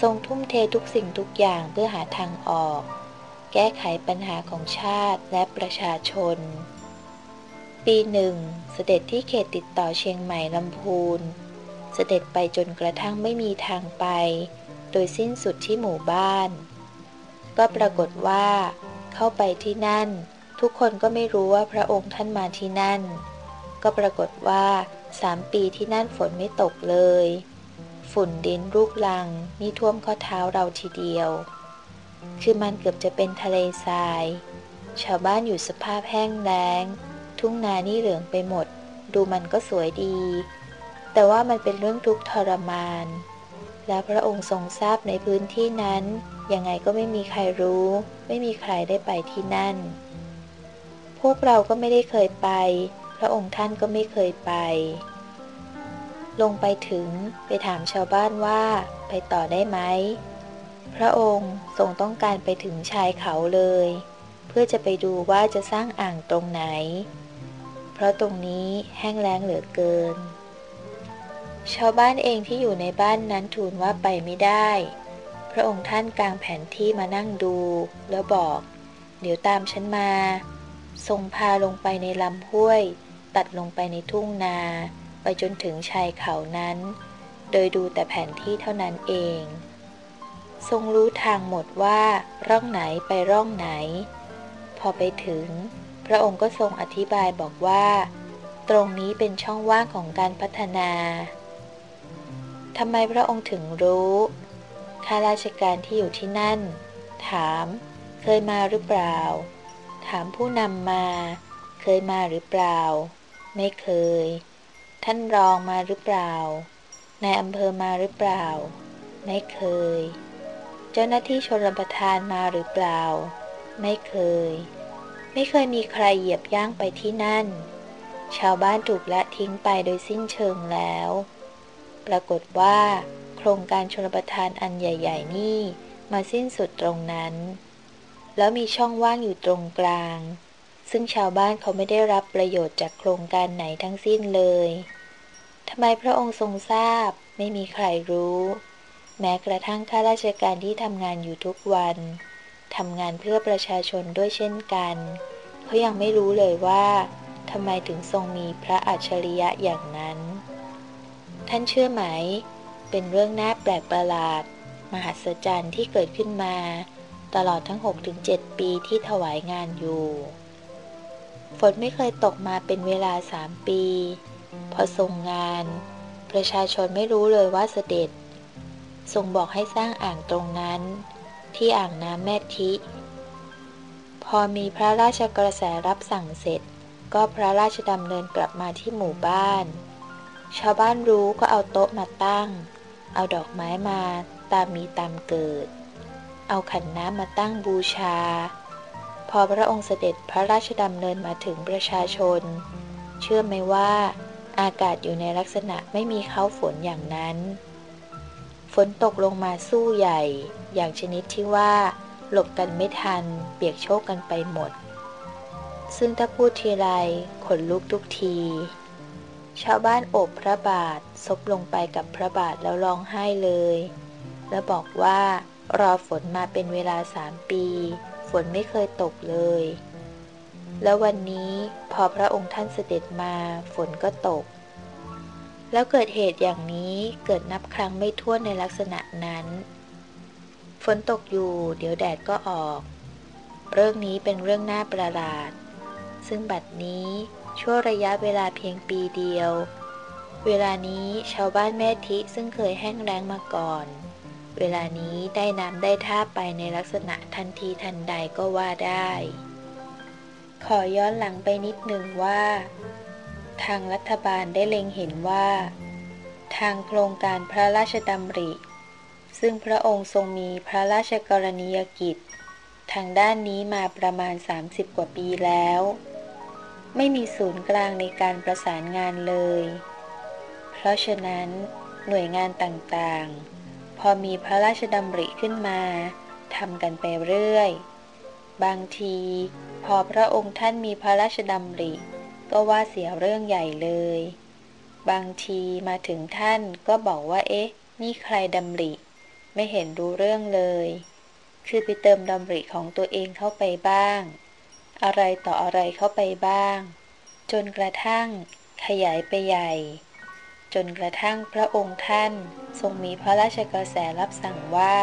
ทรงทุ่มเททุกสิ่งทุกอย่างเพื่อหาทางออก แก้ไขปัญหาของชาติและประชาชน ปีหนึ่ง เสด็จที่เขตติดต่อเชียงใหม่ลำพูน เสด็จไปจนกระทั่งไม่มีทางไป โดยสิ้นสุดที่หมู่บ้าน ก็ปรากฏว่า เข้าไปที่นั่น ทุกคนก็ไม่รู้ว่าพระองค์ท่านมาที่นั่น ก็ปรากฏว่าสามปีที่นั่นฝนไม่ตกเลย ฝุ่นดินลูกลังนี่ท่วมข้อเท้าเราทีเดียว คือมันเกือบจะเป็นทะเลทราย ชาวบ้านอยู่สภาพแห้งแล้ง ทุ่งนานี่เหลืองไปหมด ดูมันก็สวยดี แต่ว่ามันเป็นเรื่องทุกข์ทรมาน และพระองค์ทรงทราบในพื้นที่นั้นยังไงก็ไม่มีใครรู้ ไม่มีใครได้ไปที่นั่น พวกเราก็ไม่ได้เคยไป พระองค์ท่านก็ไม่เคยไป ลงไปถึงไปถามชาวบ้านว่าไปต่อได้ไหม พระองค์ทรงต้องการไปถึงชายเขาเลย เพื่อจะไปดูว่าจะสร้างอ่างตรงไหน เพราะตรงนี้แห้งแล้งเหลือเกิน ชาวบ้านเองที่อยู่ในบ้านนั้นทูลว่าไปไม่ได้ พระองค์ท่านกางแผนที่มานั่งดู แล้วบอก เดี๋ยวตามฉันมา ทรงพาลงไปในลำห้วย ตัดลงไปในทุ่งนา ไปจนถึงชายเขานั้น โดยดูแต่แผนที่เท่านั้นเอง ทรงรู้ทางหมดว่าร่องไหนไปร่องไหน พอไปถึง พระองค์ก็ทรงอธิบายบอกว่า ตรงนี้เป็นช่องว่างของการพัฒนาทำไมพระองค์ถึงรู้ ข้าราชการที่อยู่ที่นั่น ถาม เคยมาหรือเปล่า ถามผู้นำมา เคยมาหรือเปล่า ไม่เคย ท่านรองมาหรือเปล่านายอำเภอมาหรือเปล่า ไม่เคย เจ้าหน้าที่ชนประทานมาหรือเปล่า ไม่เคย ไม่เคยมีใครเหยียบย่างไปที่นั่น ชาวบ้านถูกละทิ้งไปโดยสิ้นเชิงแล้ว ปรากฏว่า ครงการชนประทานอันใหญ่ ๆ นี่ มาสิ้นสุดตรงนั้น แล้วมีช่องว่างอยู่ตรงกลาง ซึ่งชาวบ้านเขาไม่ได้รับประโยชน์จากโครงการไหนทั้งสิ้นเลยทำไมพระองค์ทรงทราบไม่มีใครรู้ แม้กระทั่งข้าราชการที่ทำงานอยู่ทุกวันทำงานเพื่อประชาชนด้วยเช่นกัน เขายังไม่รู้เลยว่าทำไมถึงทรงมีพระอัจฉริยะอย่างนั้น ท่านเชื่อไหม เป็นเรื่องน่าแปลกประหลาด มหัศจรรย์ที่เกิดขึ้นมา ตลอดทั้ง 6-7 ปีที่ถวายงานอยู่ ฝนไม่เคยตกมาเป็นเวลาสามปี พอทรงงาน ประชาชนไม่รู้เลยว่าเสด็จ ทรงบอกให้สร้างอ่างตรงนั้น ที่อ่างน้ำแม่ทิ พอมีพระราชกระแสรับสั่งเสร็จ ก็พระราชดำเนินกลับมาที่หมู่บ้านชาวบ้านรู้ก็เอาโต๊ะมาตั้ง เอาดอกไม้มาตามมีตามเกิด เอาขันน้ำมาตั้งบูชา พอพระองค์เสด็จพระราชดำเนินมาถึงประชาชน เชื่อไหมว่าอากาศอยู่ในลักษณะไม่มีเขาฝนอย่างนั้น ฝนตกลงมาสู้ใหญ่ อย่างชนิดที่ว่า หลบกันไม่ทัน เปียกโชกกันไปหมด ซึ่งถ้าพูดทีไรขนลุกทุกที ชาวบ้านโอบพระบาทซบลงไปกับพระบาทแล้วร้องไห้เลย แล้วบอกว่ารอฝนมาเป็นเวลาสามปี ฝนไม่เคยตกเลย แล้ววันนี้พอพระองค์ท่านเสด็จมาฝนก็ตก แล้วเกิดเหตุอย่างนี้เกิดนับครั้งไม่ถ้วนในลักษณะนั้น ฝนตกอยู่ เดี๋ยวแดดก็ออก เรื่องนี้เป็นเรื่องน่าประหลาด ซึ่งบัดนี้ ชั่วระยะเวลาเพียงปีเดียว เวลานี้ชาวบ้านแม่ทิซึ่งเคยแห้งแล้งมาก่อน เวลานี้ได้น้ำได้ท่าไปในลักษณะทันทีทันใดก็ว่าได้ ขอย้อนหลังไปนิดหนึ่งว่า ทางรัฐบาลได้เล็งเห็นว่า ทางโครงการพระราชดำริ ซึ่งพระองค์ทรงมีพระราชกรณียกิจ ทางด้านนี้มาประมาณ 30 กว่าปีแล้ว ไม่มีศูนย์กลางในการประสานงานเลย เพราะฉะนั้น หน่วยงานต่างๆ พอมีพระราชดำริขึ้นมาทำกันไปเรื่อย บางที พอพระองค์ท่านมีพระราชดำริ ก็ว่าเสียเรื่องใหญ่เลย บางทีมาถึงท่านก็บอกว่าเอ๊ะ นี่ใครดำริ ไม่เห็นรู้เรื่องเลย คือไปเติมดำริของตัวเองเข้าไปบ้าง อะไรต่ออะไรเข้าไปบ้าง จนกระทั่งขยายไปใหญ่ จนกระทั่งพระองค์ท่านทรงมีพระราชกระแสรับสั่งว่า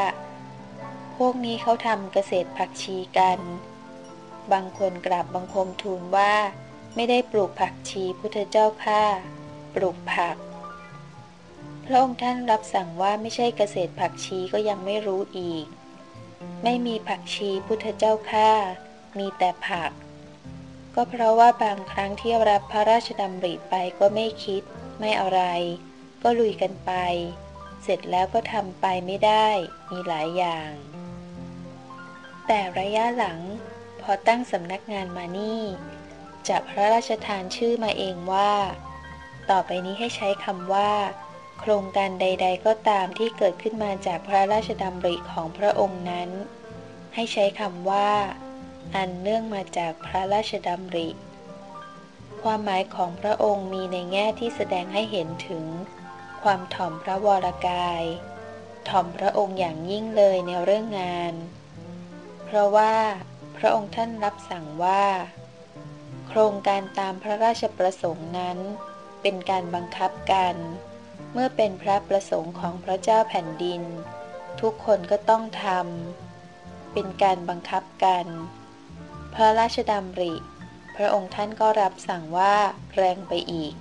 พวกนี้เขาทำเกษตรผักชีกัน บางคนกราบบังคมทูลว่า ไม่ได้ปลูกผักชีพุทธเจ้าค่าปลูกผัก พระองค์ท่านรับสั่งว่าไม่ใช่เกษตรผักชีก็ยังไม่รู้อีก ไม่มีผักชีพุทธเจ้าค่า มีแต่ผัก ก็เพราะว่าบางครั้งที่รับพระราชดำริไปก็ไม่คิด ไม่อะไร ก็ลุยกันไป เสร็จแล้วก็ทำไปไม่ได้ มีหลายอย่าง แต่ระยะหลัง พอตั้งสำนักงานมานี่จะพระราชทานชื่อมาเองว่า ต่อไปนี้ให้ใช้คำว่า โครงการใด ๆ ก็ตามที่เกิดขึ้นมาจากพระราชดำริของพระองค์นั้น ให้ใช้คำว่า อันเนื่องมาจากพระราชดำริ ความหมายของพระองค์มีในแง่ที่แสดงให้เห็นถึง ความถ่อมพระวรกาย ถ่อมพระองค์อย่างยิ่งเลยในเรื่องงาน เพราะว่า พระองค์ท่านรับสั่งว่า โครงการตามพระราชประสงค์นั้น เป็นการบังคับกัน เมื่อเป็นพระประสงค์ของพระเจ้าแผ่นดิน ทุกคนก็ต้องทำเป็นการบังคับกัน พระราชดำริ พระองค์ท่านก็รับสั่งว่าแรงไปอีก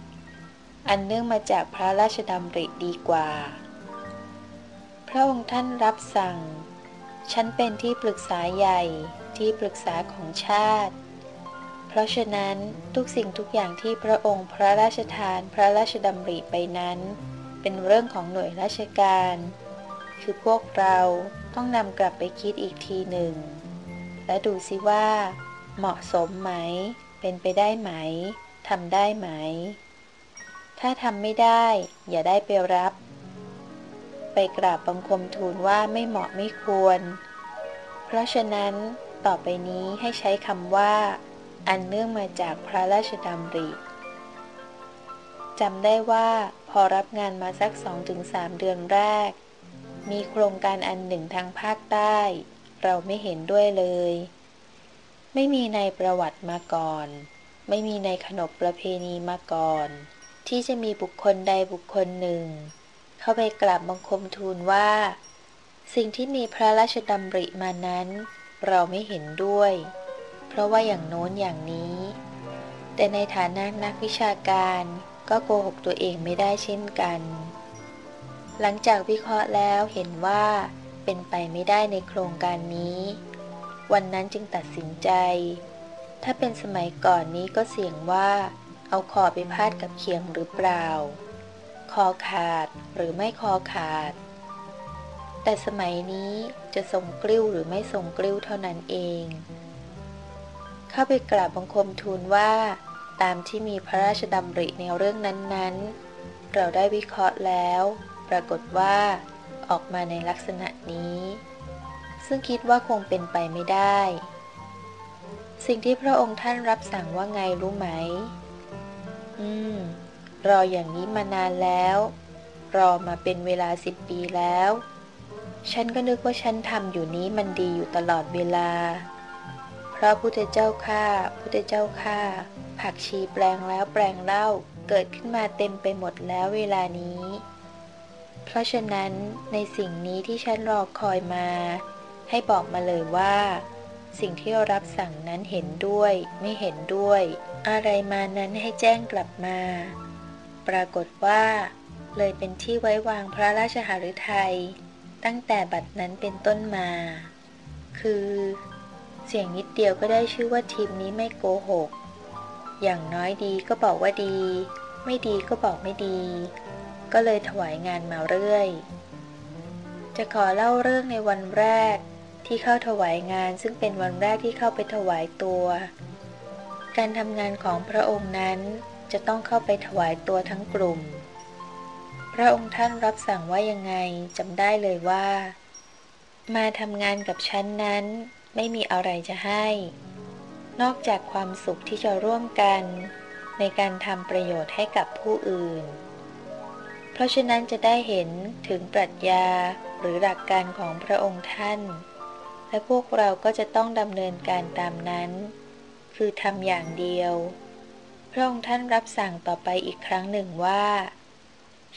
อันเนื่องมาจากพระราชดำริดีกว่า พระองค์ท่านรับสั่ง ฉันเป็นที่ปรึกษาใหญ่ที่ปรึกษาของชาติ เพราะฉะนั้นทุกสิ่งทุกอย่างที่พระองค์พระราชทานพระราชดำริไปนั้น เป็นเรื่องของหน่วยราชการ คือพวกเราต้องนำกลับไปคิดอีกทีหนึ่ง และดูสิว่า เหมาะสมไหม เป็นไปได้ไหมทำได้ไหม ถ้าทำไม่ได้ อย่าได้ไปรับ ไปกราบบังคมทูลว่าไม่เหมาะไม่ควร เพราะฉะนั้นต่อไปนี้ให้ใช้คำว่า อันเนื่องมาจากพระราชดำริจำได้ว่าพอรับงานมาสักสองถึงสามเดือนแรก มีโครงการอันหนึ่งทางภาคใต้ เราไม่เห็นด้วยเลย ไม่มีในประวัติมาก่อน ไม่มีในขนบประเพณีมาก่อน ที่จะมีบุคคลใดบุคคลหนึ่ง เข้าไปกราบบังคมทูลว่า สิ่งที่มีพระราชดำริมานั้น เราไม่เห็นด้วย เพราะว่าอย่างโน้นอย่างนี้ แต่ในฐานะนักวิชาการก็โกหกตัวเองไม่ได้เช่นกัน หลังจากวิเคราะห์แล้วเห็นว่า เป็นไปไม่ได้ในโครงการนี้ วันนั้นจึงตัดสินใจ ถ้าเป็นสมัยก่อนนี้ก็เสี่ยงว่า เอาคอไปพาดกับเคียงหรือเปล่า คอขาดหรือไม่คอขาด แต่สมัยนี้จะทรงกลิ้วหรือไม่ทรงกลิ้วเท่านั้นเอง เข้าไปกราบบังคมทูลว่า ตามที่มีพระราชดำริในเรื่องนั้นๆ เราได้วิเคราะห์แล้ว ปรากฏว่า ออกมาในลักษณะนี้ ซึ่งคิดว่าคงเป็นไปไม่ได้ สิ่งที่พระองค์ท่านรับสั่งว่าไงรู้ไหม อืม รออย่างนี้มานานแล้ว รอมาเป็นเวลาสิบปีแล้ว ฉันก็นึกว่าฉันทำอยู่นี้มันดีอยู่ตลอดเวลาเพราะพุทธเจ้าข้าพุทธเจ้าข้าผักชีแปลงแล้วแปลงเล่าเกิดขึ้นมาเต็มไปหมดแล้วเวลานี้ เพราะฉะนั้นในสิ่งนี้ที่ฉันรอคอยมา ให้บอกมาเลยว่า สิ่งที่รารับสั่งนั้นเห็นด้วย ไม่เห็นด้วย อะไรมานั้นให้แจ้งกลับมา ปรากฏว่า เลยเป็นที่ไว้วางพระราชหฤทัยตั้งแต่บัดนั้นเป็นต้นมา คือ เสียงนิดเดียวก็ได้ชื่อว่าทีมนี้ไม่โกหก อย่างน้อยดีก็บอกว่าดี ไม่ดีก็บอกไม่ดี ก็เลยถวายงานมาเรื่อย จะขอเล่าเรื่องในวันแรกที่เข้าถวายงานซึ่งเป็นวันแรกที่เข้าไปถวายตัว การทำงานของพระองค์นั้นจะต้องเข้าไปถวายตัวทั้งกลุ่ม พระองค์ท่านรับสั่งว่ายังไงจำได้เลยว่า มาทำงานกับฉันนั้นไม่มีอะไรจะให้ นอกจากความสุขที่จะร่วมกัน ในการทำประโยชน์ให้กับผู้อื่น ราะฉะนั้นจะได้เห็นถึงปรัชญาหรือหลักการของพระองค์ท่าน และพวกเราก็จะต้องดำเนินการตามนั้น คือทำอย่างเดียว พระองค์ท่านรับสั่งต่อไปอีกครั้งหนึ่งว่า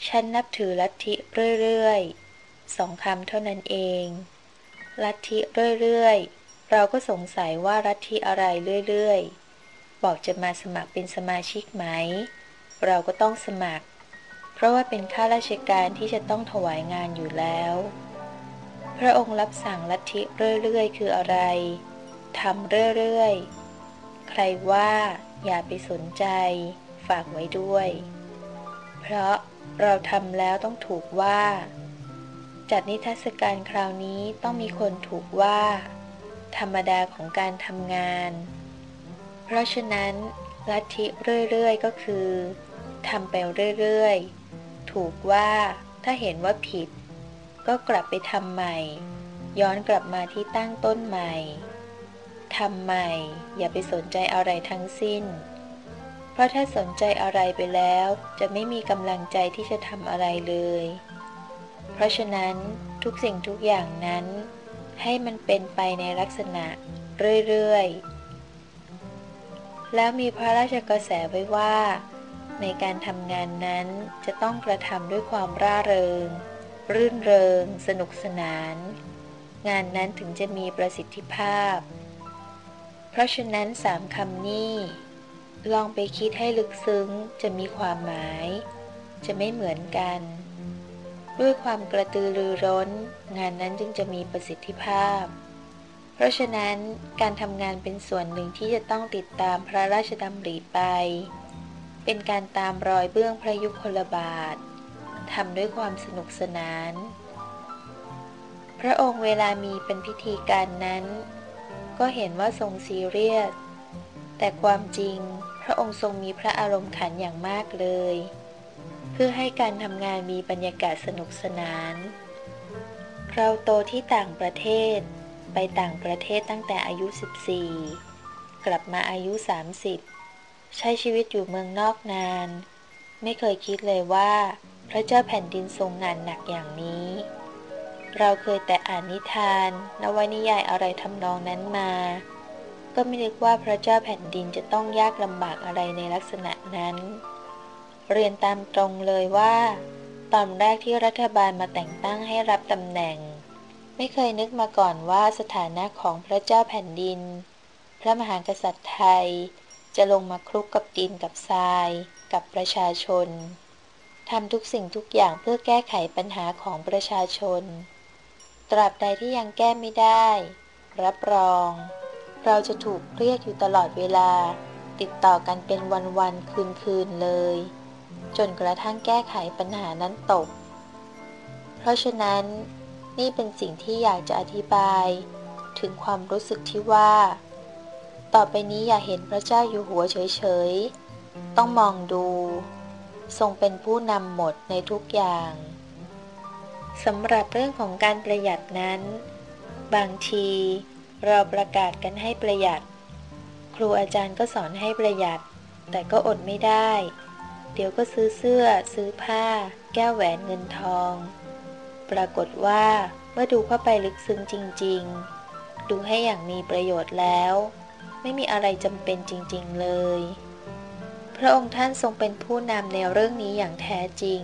ฉันนับถือลัทธิเรื่อยๆสองคำเท่านั้นเอง ลัทธิเรื่อยๆ เราก็สงสัยว่าลัทธิอะไรเรื่อยๆ บอกจะมาสมัครเป็นสมาชิกไหม เราก็ต้องสมัคร ราะว่าเป็นข้าราชการที่จะต้องถวายงานอยู่แล้ว พระองค์รับสั่งลัทธิเรื่อยๆ คืออะไรทำเรื่อยๆ ใครว่าอย่าไปสนใจฝากไว้ด้วย เพราะเราทำแล้วต้องถูกว่า จัดนิทรรศการคราวนี้ต้องมีคนถูกว่า ธรรมดาของการทำงาน เพราะฉะนั้นลัทธิเรื่อยๆ ก็คือทำไปเรื่อยๆ ถูกว่า ถ้าเห็นว่าผิด ก็กลับไปทำใหม่ ย้อนกลับมาที่ตั้งต้นใหม่ทำใหม่ อย่าไปสนใจอะไรทั้งสิ้น เพราะถ้าสนใจอะไรไปแล้ว จะไม่มีกำลังใจที่จะทำอะไรเลย เพราะฉะนั้นทุกสิ่งทุกอย่างนั้น ให้มันเป็นไปในลักษณะ เรื่อย ๆ แล้วมีพระราชกระแสไว้ว่า ในการทำงานนั้นจะต้องกระทำด้วยความร่าเริง รื่นเริง สนุกสนาน งานนั้นถึงจะมีประสิทธิภาพ เพราะฉะนั้นสามคำนี้ ลองไปคิดให้ลึกซึ้งจะมีความหมาย จะไม่เหมือนกัน ด้วยความกระตือรือร้น งานนั้นจึงจะมีประสิทธิภาพ เพราะฉะนั้นการทำงานเป็นส่วนหนึ่งที่จะต้องติดตามพระราชดำริไป เป็นการตามรอยเบื้องพระยุคลบาททำด้วยความสนุกสนาน พระองค์เวลามีเป็นพิธีการนั้น ก็เห็นว่าทรงซีเรียส แต่ความจริงพระองค์ทรงมีพระอารมณ์ขันอย่างมากเลย เพื่อให้การทำงานมีบรรยากาศสนุกสนาน เราโตที่ต่างประเทศ ไปต่างประเทศตั้งแต่อายุ 14 กลับมาอายุ 30 ใช้ชีวิตอยู่เมืองนอกนาน ไม่เคยคิดเลยว่า พระเจ้าแผ่นดินทรงงานหนักอย่างนี้ เราเคยแต่อ่านนิทาน นวนิยายอะไรทำนองนั้นมา ก็ไม่นึกว่าพระเจ้าแผ่นดินจะต้องยากลำบากอะไรในลักษณะนั้น เรียนตามตรงเลยว่า ตอนแรกที่รัฐบาลมาแต่งตั้งให้รับตำแหน่ง ไม่เคยนึกมาก่อนว่าสถานะของพระเจ้าแผ่นดิน พระมหากษัตริย์ไทย จะลงมาคลุกกับดินกับทราย กับประชาชนทำทุกสิ่งทุกอย่างเพื่อแก้ไขปัญหาของประชาชน ตราบใดที่ยังแก้ไม่ได้ รับรอง เราจะถูกเรียกอยู่ตลอดเวลา ติดต่อกันเป็นวันๆคืนๆเลย จนกระทั่งแก้ไขปัญหานั้นตก เพราะฉะนั้น นี่เป็นสิ่งที่อยากจะอธิบาย ถึงความรู้สึกที่ว่า ต่อไปนี้อย่าเห็นพระเจ้าอยู่หัวเฉยๆ ต้องมองดู ทรงเป็นผู้นำหมดในทุกอย่างสำหรับเรื่องของการประหยัดนั้น บางที เราประกาศกันให้ประหยัด ครูอาจารย์ก็สอนให้ประหยัด แต่ก็อดไม่ได้ เดี๋ยวก็ซื้อเสื้อ ซื้อผ้า แก้วแหวนเงินทอง ปรากฏว่าเมื่อดูเข้าไปลึกซึ้งจริง ๆ ดูให้อย่างมีประโยชน์แล้ว ไม่มีอะไรจำเป็นจริงๆเลย พระองค์ท่านทรงเป็นผู้นำในเรื่องนี้อย่างแท้จริง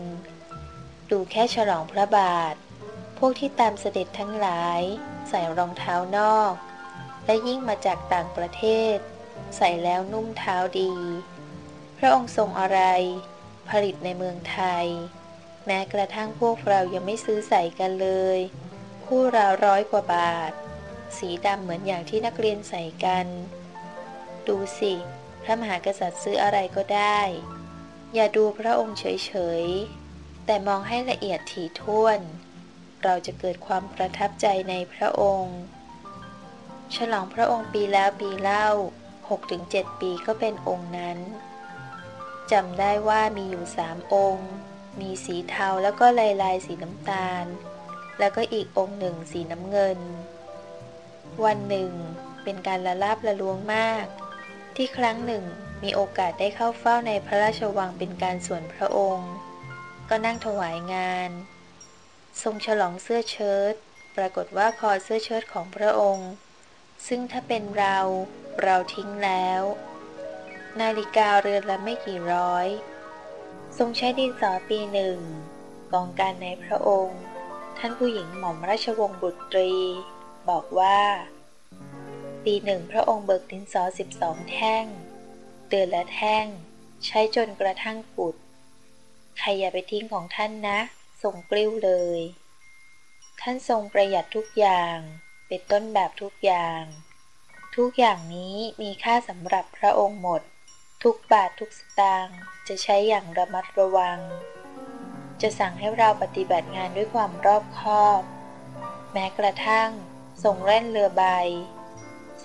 ดูแค่ฉลองพระบาท พวกที่ตามเสด็จทั้งหลาย ใส่รองเท้านอก และยิ่งมาจากต่างประเทศ ใส่แล้วนุ่มเท้าดี พระองค์ทรงอะไร ผลิตในเมืองไทย แม้กระทั่งพวกเรายังไม่ซื้อใส่กันเลย คู่ราวร้อยกว่าบาทสีดำเหมือนอย่างที่นักเรียนใส่กัน ดูสิ พระมหากษัตริย์ซื้ออะไรก็ได้ อย่าดูพระองค์เฉยๆ แต่มองให้ละเอียดถี่ถ้วน เราจะเกิดความประทับใจในพระองค์ ฉลองพระองค์ปีแล้วปีเล่า 6-7 ปีก็เป็นองค์นั้นจำได้ว่ามีอยู่สามองค์ มีสีเทาแล้วก็ลายลายสีน้ำตาล แล้วก็อีกองค์หนึ่งสีน้ำเงิน วันหนึ่งเป็นการละลาบละลวงมาก ที่ครั้งหนึ่งมีโอกาสได้เข้าเฝ้าในพระราชวังเป็นการส่วนพระองค์ ก็นั่งถวายงาน ทรงฉลองเสื้อเชิ้ตปรากฏว่าคอเสื้อเชิ้ตของพระองค์ ซึ่งถ้าเป็นเราเราทิ้งแล้ว นาฬิกาเรือนละไม่กี่ร้อย ทรงใช้ดินสอปีหนึ่งกองการในพระองค์ ท่านผู้หญิงหม่อมราชวงศ์บุตรี บอกว่า ปีหนึ่งพระองค์เบิกดินสอสิบสองแท่งเดือนละแท่ง ใช้จนกระทั่งปุด ใครอย่าไปทิ้งของท่านนะทรงกลิ้วเลย ท่านทรงประหยัดทุกอย่าง เป็นต้นแบบทุกอย่าง ทุกอย่างนี้มีค่าสำหรับพระองค์หมด ทุกบาททุกสตางค์จะใช้อย่างระมัดระวัง จะสั่งให้เราปฏิบัติงานด้วยความรอบคอบ แม้กระทั่งส่งเล่นเรือใบ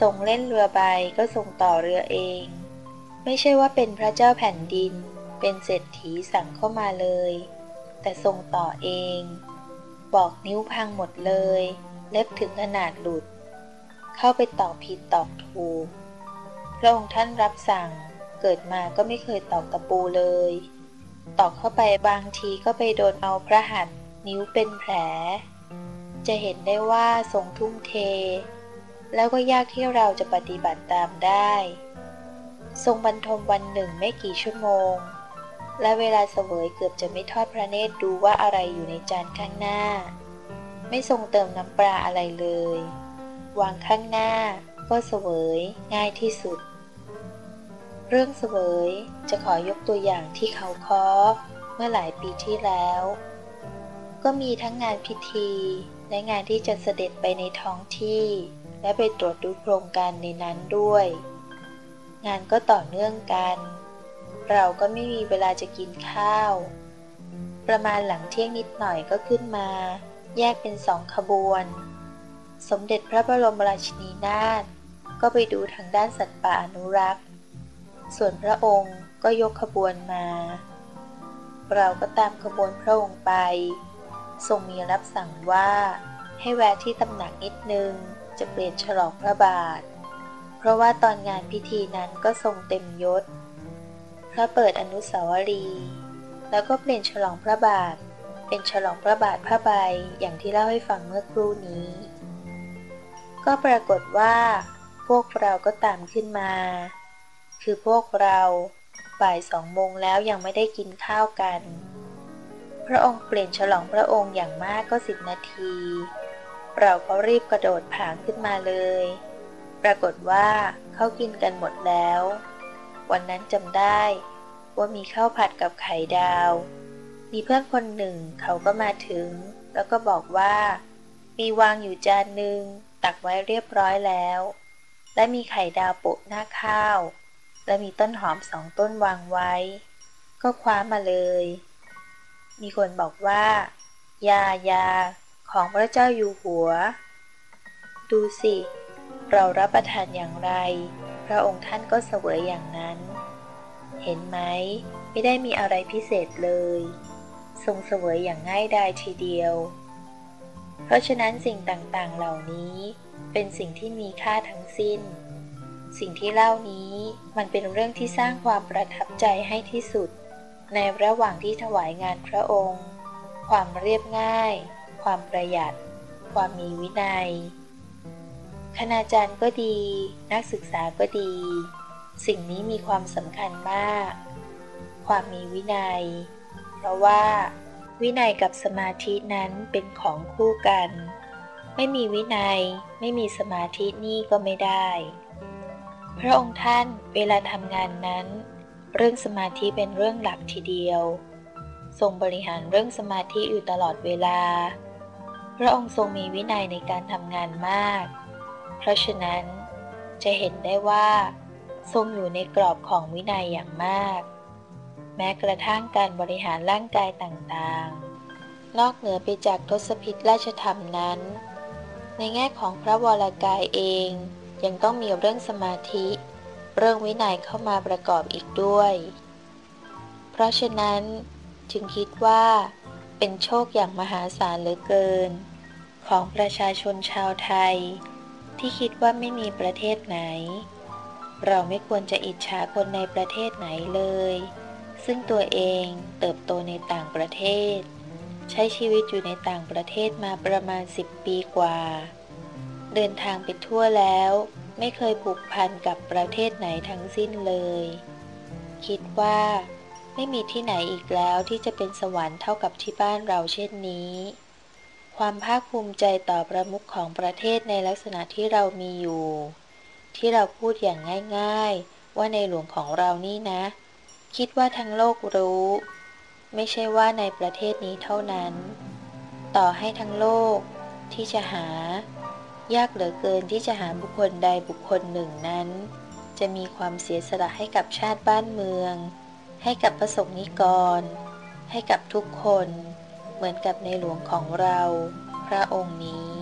ส่งเล่นเรือใบก็ส่งต่อเรือเอง ไม่ใช่ว่าเป็นพระเจ้าแผ่นดิน เป็นเศรษฐีสั่งเข้ามาเลย แต่ส่งต่อเอง บอกนิ้วพังหมดเลย เล็บถึงขนาดหลุด เข้าไปตอกผิดตอกถูก พระองค์ท่านรับสั่ง เกิดมาก็ไม่เคยตอกตะปูเลย ตอกเข้าไปบางทีก็ไปโดนเอาพระหัตนิ้วเป็นแผล จะเห็นได้ว่าทรงทุ่มเท แล้วก็ยากที่เราจะปฏิบัติตามได้ ทรงบรรทมวันหนึ่งไม่กี่ชั่วโมง และเวลาเสวยเกือบจะไม่ทอดพระเนตรดูว่าอะไรอยู่ในจานข้างหน้า ไม่ทรงเติมน้ำปลาอะไรเลย วางข้างหน้าก็เสวยง่ายที่สุด เรื่องเสวยจะขอยกตัวอย่างที่เขาคอเมื่อหลายปีที่แล้ว ก็มีทั้งงานพิธีและงานที่จะเสด็จไปในท้องที่ และไปตรวจดูโครงการในนั้นด้วย งานก็ต่อเนื่องกัน เราก็ไม่มีเวลาจะกินข้าว ประมาณหลังเที่ยงนิดหน่อยก็ขึ้นมา แยกเป็นสองขบวน สมเด็จพระบรมราชินีนาถก็ไปดูทางด้านสัตว์ป่าอนุรักษ์ ส่วนพระองค์ก็ยกขบวนมา เราก็ตามขบวนพระองค์ไป ทรงมีรับสั่งว่าให้แวะที่ตำหนักนิดนึง จะเปลี่ยนฉลองพระบาท เพราะว่าตอนงานพิธีนั้นก็ทรงเต็มยศ พระเปิดอนุสาวรีย์แล้วก็เปลี่ยนฉลองพระบาท เป็นฉลองพระบาทผ้าใบอย่างที่เล่าให้ฟังเมื่อครู่นี้ ก็ปรากฏว่า พวกเราก็ตามขึ้นมา คือพวกเราบ่ายสองโมงแล้วยังไม่ได้กินข้าวกัน พระองค์เปลี่ยนฉลองพระองค์อย่างมากก็สิบนาที เราก็รีบกระโดดผางขึ้นมาเลย ปรากฏว่าเขากินกันหมดแล้ว วันนั้นจำได้ ว่ามีข้าวผัดกับไข่ดาว มีเพื่อนคนหนึ่งเขาก็มาถึง แล้วก็บอกว่า มีวางอยู่จานหนึ่งตักไว้เรียบร้อยแล้ว และมีไข่ดาวโปะหน้าข้าว และมีต้นหอมสองต้นวางไว้ ก็คว้ามาเลย มีคนบอกว่า ยายา ของพระเจ้าอยู่หัว ดูสิ เรารับประทานอย่างไร พระองค์ท่านก็เสวยอย่างนั้น เห็นไหม ไม่ได้มีอะไรพิเศษเลย ทรงเสวยอย่างง่ายดายทีเดียว เพราะฉะนั้นสิ่งต่างๆเหล่านี้เป็นสิ่งที่มีค่าทั้งสิ้น สิ่งที่เล่านี้มันเป็นเรื่องที่สร้างความประทับใจให้ที่สุด ในระหว่างที่ถวายงานพระองค์ ความเรียบง่าย ความประหยัด ความมีวินัย คณาจารย์ก็ดี นักศึกษาก็ดี สิ่งนี้มีความสำคัญมาก ความมีวินัย เพราะว่า วินัยกับสมาธินั้นเป็นของคู่กัน ไม่มีวินัย ไม่มีสมาธินี่ก็ไม่ได้ พระองค์ท่านเวลาทำงานนั้น เรื่องสมาธิเป็นเรื่องหลักทีเดียวทรงบริหารเรื่องสมาธิอยู่ตลอดเวลา พระองค์ทรงมีวินัยในการทำงานมาก เพราะฉะนั้นจะเห็นได้ว่า ทรงอยู่ในกรอบของวินัยอย่างมาก แม้กระทั่งการบริหารร่างกายต่างๆ นอกเหนือไปจากทศพิธราชธรรมนั้น ในแง่ของพระวรากายเองยังต้องมีเรื่องสมาธิ เรื่องวินัยเข้ามาประกอบอีกด้วย เพราะฉะนั้นจึงคิดว่า เป็นโชคอย่างมหาศาลเหลือเกิน ของประชาชนชาวไทย ที่คิดว่าไม่มีประเทศไหน เราไม่ควรจะอิจฉาคนในประเทศไหนเลย ซึ่งตัวเองเติบโตในต่างประเทศ ใช้ชีวิตอยู่ในต่างประเทศมาประมาณ 10 ปีกว่า เดินทางไปทั่วแล้ว ไม่เคยผูกพันกับประเทศไหนทั้งสิ้นเลย คิดว่า ไม่มีที่ไหนอีกแล้วที่จะเป็นสวรรค์เท่ากับที่บ้านเราเช่นนี้ ความภาคภูมิใจต่อประมุขของประเทศในลักษณะที่เรามีอยู่ ที่เราพูดอย่างง่ายๆ ว่าในหลวงของเรานี่นะ คิดว่าทั้งโลกรู้ ไม่ใช่ว่าในประเทศนี้เท่านั้น ต่อให้ทั้งโลกที่จะหา ยากเหลือเกินที่จะหาบุคคลใดบุคคลหนึ่งนั้น จะมีความเสียสละให้กับชาติบ้านเมือง ให้กับประสงนิกร ให้กับทุกคน เหมือนกับในหลวงของเรา พระองค์นี้